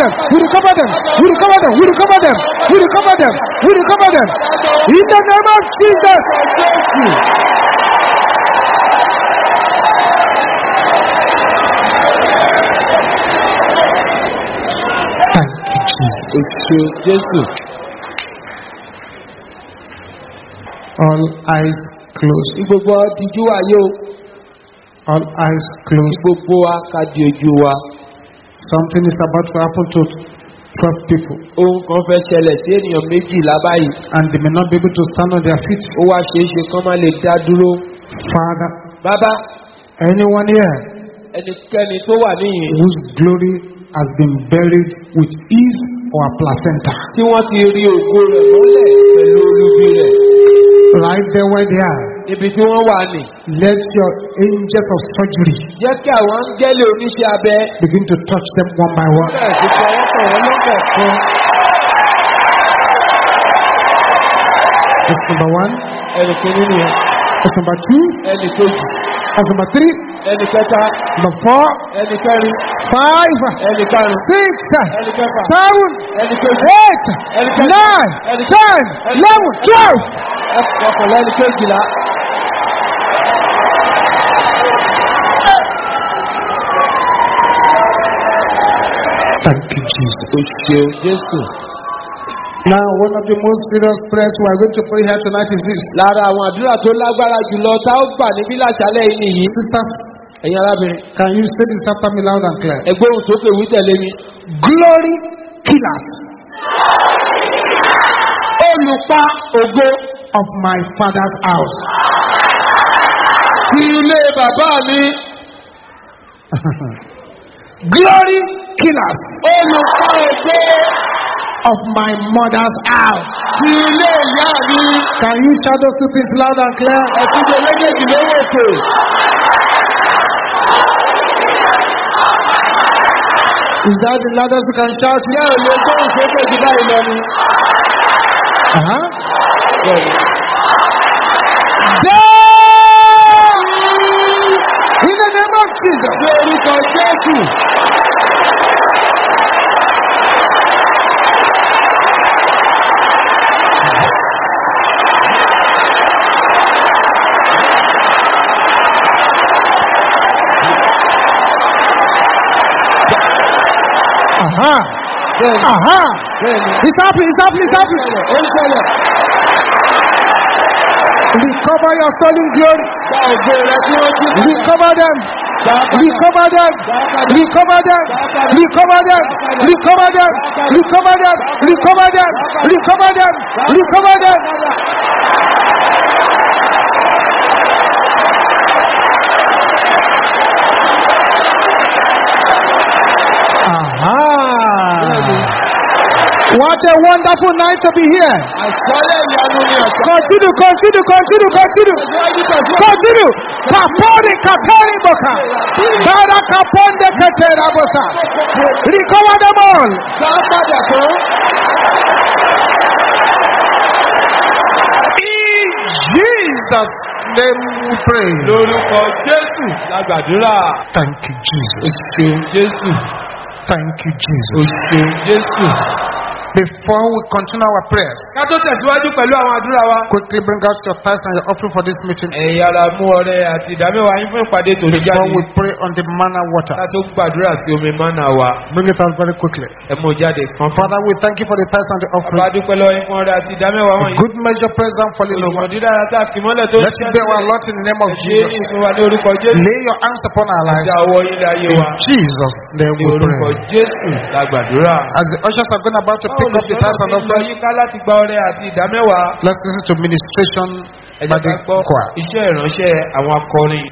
S1: them. We recover them. We recover them. We recover them. We recover them. We recover them. In the name of Jesus. Thank you, Jesus.
S3: Èso Jésù.
S1: All eyes closed.
S3: Gbogbo wa dijú ayé o.
S1: All eyes closed.
S3: gbogbo wa ká di ojú wa.
S1: Something is about to happen to 12 people,
S3: Ohun kan fẹ́ ṣẹlẹ̀ sí ènìyàn méjìlá báyìí.
S1: and they may not be able to stand on their feet.
S3: Ó wá ṣeé ṣe kán má lè dá dúró.
S1: Father,
S3: Bàbá
S1: anyone here
S3: ẹnikẹ́ni tó wà níyìn
S1: whose glory has been buried with his or a placenta,
S3: tí wọ́n ti rí ògo rẹ̀ mọ́lẹ̀ pẹ̀lú olubi rẹ̀
S1: right there where they are,
S3: níbi tí wọ́n wà ní.
S1: let your angels of surgery
S3: Jẹ́ kí àwọn áńgẹ́lì oníṣẹ́ abẹ
S1: begin to touch them one by one.
S3: fọwọ́ kàn wọ́n lọ́kọ̀ọ̀kan.
S1: That's number one.
S3: Ẹnì kìíní nìyẹn.
S1: That's number two.
S3: Ẹnì kejì.
S1: That's number three.
S3: Ẹnì kẹta.
S1: Number four.
S3: Ẹnì kẹrin.
S1: Five.
S3: Ẹnì karùn-ún.
S1: Six.
S3: Ẹnì kẹfà.
S1: Seven.
S3: Ẹnì kejì.
S1: Eight.
S3: Ẹnì kẹjọ.
S1: Nine.
S3: Ẹnì
S1: Ten. Eleven. Twelve.
S3: Ọkànlá ẹnì kejìlá.
S1: Thank you, Jesus. Now, one of the most serious prayers we are going to pray here tonight is this.
S3: Lára àwọn àdúrà tó lágbára jùlọ tá ó gbà níbí láṣálẹ̀ yìí nìyí.
S1: Sisters,
S3: Ẹ̀yin arábìnrin.
S1: can you say this after me loud and clear?
S3: Ẹgbẹ́ ohun sókè wí tẹ̀lé mi.
S1: Glory killers
S3: Olùpa ògo
S1: of my father's house.
S3: ti ilé bàbá mi.
S1: Glory killers
S3: ògo
S1: of my mother's house.
S3: ti ilé ìyá mi.
S1: Can you shout those two things loud and clear?
S3: Ẹ̀sìnjẹ méjèèjì lówó òkè.
S1: Is that the loudest you can shout?
S3: Ṣé ò lè gbóhùn sókè jù báyìí lọ ni?
S1: Uh-huh. Jesus
S3: ṣe orúkọ Jésù.
S1: Aha!
S3: Aha!
S1: It's happening, it's happening, it's happening. Recover your stolen glory. Recover them. recover them, recover them, recover them, recover them, recover them, recover them, recover them, recover them. What a wonderful night to be here. Continue, continue, continue, continue. Continue, Kapori kapori boka. Bara kaponde ketera bosa. Recover them all. In Jesus' name we pray.
S3: Lórúkọ Jésù la gbàdúrà.
S1: Thank you, Jesus.
S3: Ṣeun Jésù.
S1: Thank you,
S3: O
S1: Jesus.
S3: ṣeun Jésù.
S1: Before we continue our prayers,
S3: Ká tó tẹ̀síwájú pẹ̀lú àwọn àdúrà wa.
S1: quickly bring out your tithes and your offering for this meeting.
S3: Ẹ̀yin ara mú ọrẹ àti ìdámẹ́wàá yín fún ìpàdé tòun
S1: Before we pray on the manna water,
S3: Ká tó gbàdúrà sí omi mánà wa.
S1: bring it out very quickly.
S3: Ẹ mú jáde kan fún.
S1: Father, we thank you for the tithes and the offering.
S3: dúpẹ́ lọ́wọ́ yín fún ọrẹ àti ìdámẹ́wàá wọ̀nyí.
S1: Good measure, praise and falling over.
S3: Òṣùwọ̀n dídára tá a fi mọ́lẹ̀ tó
S1: Let it be our Lord in the name of Jesus.
S3: ìfún wa ní orúkọ Jésù?
S1: Lay your hands upon our lives.
S3: àwọ̀ yín láyé
S1: In. Jesus' name
S3: Ní
S1: we
S3: orúkọ
S1: pray.
S3: Jésù la gbàdúrà.
S1: As the ushers are going about to pick up the tithes and
S3: lọ
S1: offering,
S3: yíká láti gba ọrẹ àti ìdámẹ́wàá.
S1: let's listen to ministration by the choir.
S3: iṣẹ́ ìránṣẹ́ àwọn akọrin.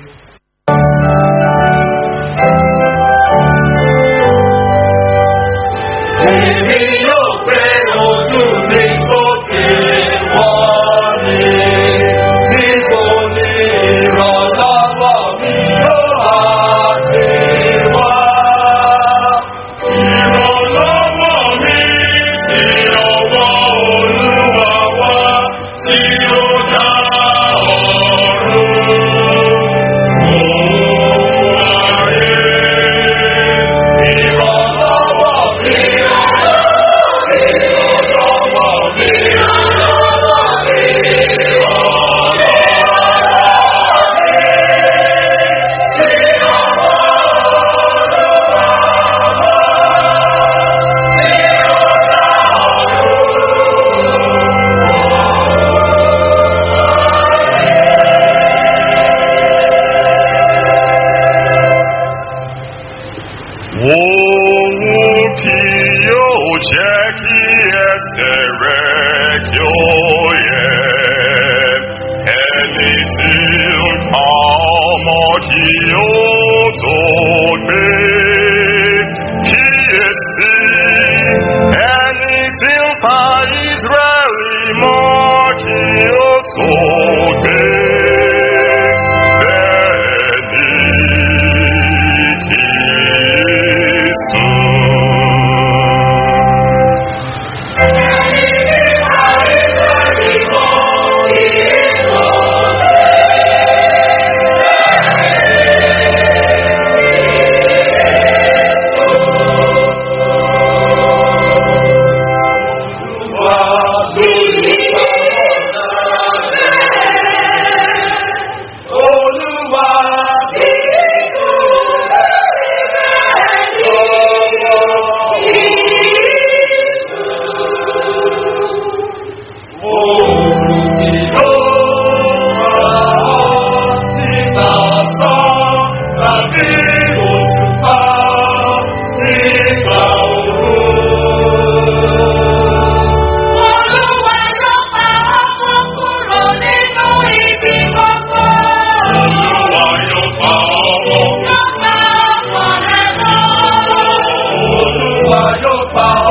S4: Yóò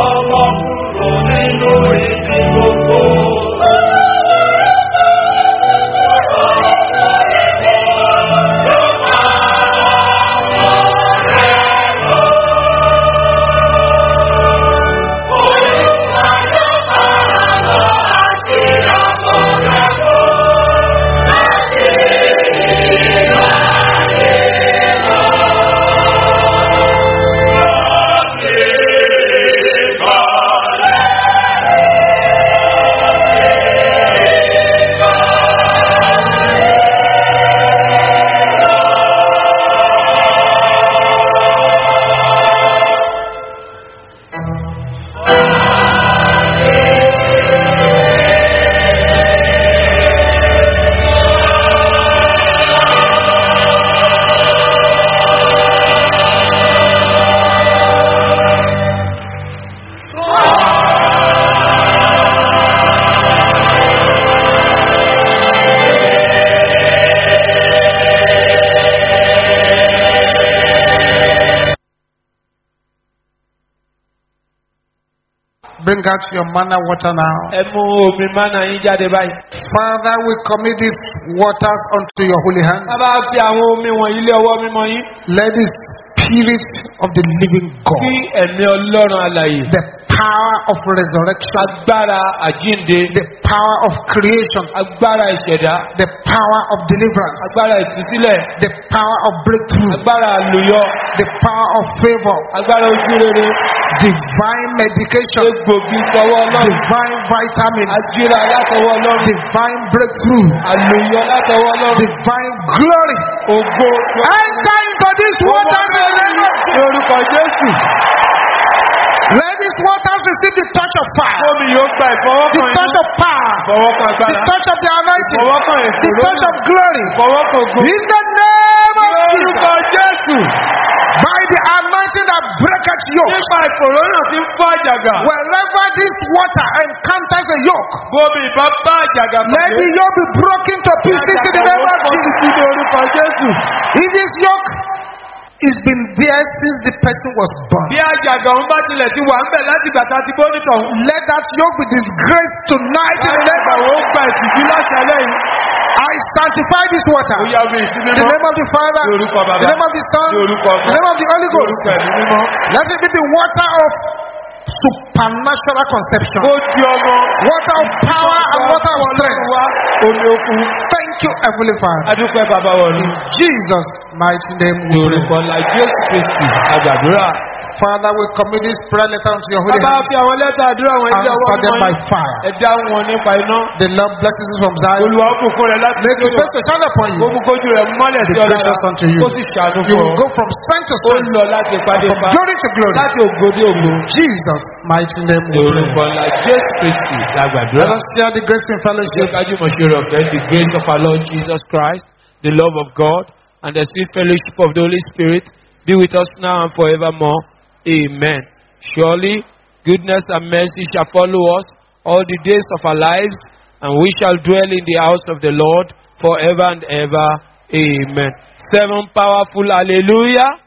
S1: Bring out your manna water now. Father, we commit these waters unto your holy hand.
S3: a bá fi àwọn omi wọ̀nyí lé ọwọ́ mímọ́ yín.
S1: Let the spirit of the living God, the power of resurrection, the power of creation, the power of deliverance, the power of breakthrough, the power of favor,
S3: agbára ojú rere.
S1: divine medication,
S3: egbògi tọwọ́ ọlọ́run.
S1: divine vitamin,
S3: ajíra látọwọ́ ọlọ́run.
S1: divine breakthrough,
S3: àlùyọ látọwọ́ ọlọ́run.
S1: divine glory.
S3: ògo.
S1: Enter into this water in the name of Jesus.
S3: lórúkọ jésù.
S1: Let these waters receive the touch of fire,
S3: omi yóò gba
S1: the touch of power,
S3: ìfọwọ́kàn
S1: the touch of the anointing,
S3: ìfọwọ́kàn
S1: the touch of glory.
S3: ìfọwọ́kàn ògo.
S1: In the name of
S3: lórúkọ
S1: Jesus,
S3: jésù.
S1: Anointing that breaketh yoke,
S3: nípa ń fọ́ àjàgà.
S1: wherever this water encounters a yoke,
S3: bómi ìbá bá àjàgà
S1: let the yoke be broken to pieces in the name of Jesus.
S3: Jésù.
S1: If this yoke is been there since the person was born,
S3: Bí àjàgà òun bá tilẹ̀ ti wà ń bẹ̀ láti gbàtà ti bó nítọ̀.
S1: let that yoke be disgraced tonight in the name
S3: Àjàgà
S1: of
S3: ó gba ìtìjú láti alẹ́ yìí.
S1: I sanctify this water. In the name of the Father, in the name of the Son, in the name of the Holy Ghost. Let it be the water of supernatural conception, water of power and water of strength. Thank you, Heavenly Father. In Jesus' mighty name we pray.
S3: Orúkọ la Jésù Kristi àgbàdúrà.
S1: Father, we commit this prayer letter unto your holy
S3: Bàbá
S1: hands.
S3: fi àwọn lẹ́tà àdúrà wọn ilé ọwọ́
S1: Answer them
S3: mímọ́
S1: by
S3: yín.
S1: fire.
S3: Ẹ dá wọn nípa iná.
S1: The Lord blesses you from Zion.
S3: Olúwa ó bùkún rẹ̀ láti
S1: Make his face to shine upon you.
S3: Gbogbo kojú rẹ̀ mọ́lẹ̀ sí
S1: Be
S3: ọ̀la
S1: gracious unto you.
S3: Ó sì ṣàánú
S1: You
S3: fún
S1: will
S3: ọ.
S1: go from strength to
S3: Ó
S1: strength,
S3: lọ láti pàdé
S1: from
S3: pa.
S1: glory to glory.
S3: Láti ògbódé ògbó.
S1: Jesus' mighty name
S3: Ní
S1: we
S3: orúkọ
S1: pray.
S3: ńlá Jésù Kristi
S1: Let
S3: lágbàdúrà.
S1: us share the grace in
S3: Jẹ́
S1: fellowship.
S3: kájú mọ̀ ṣe rọ̀fẹ́ the grace of our Lord Jesus Christ, the love of God, and the sweet fellowship of the Holy Spirit be with us now and forevermore. Amen. Surely, goodness and mercy shall follow us all the days of our lives, and we shall dwell in the house of the Lord forever and ever. Amen. Seven powerful hallelujah.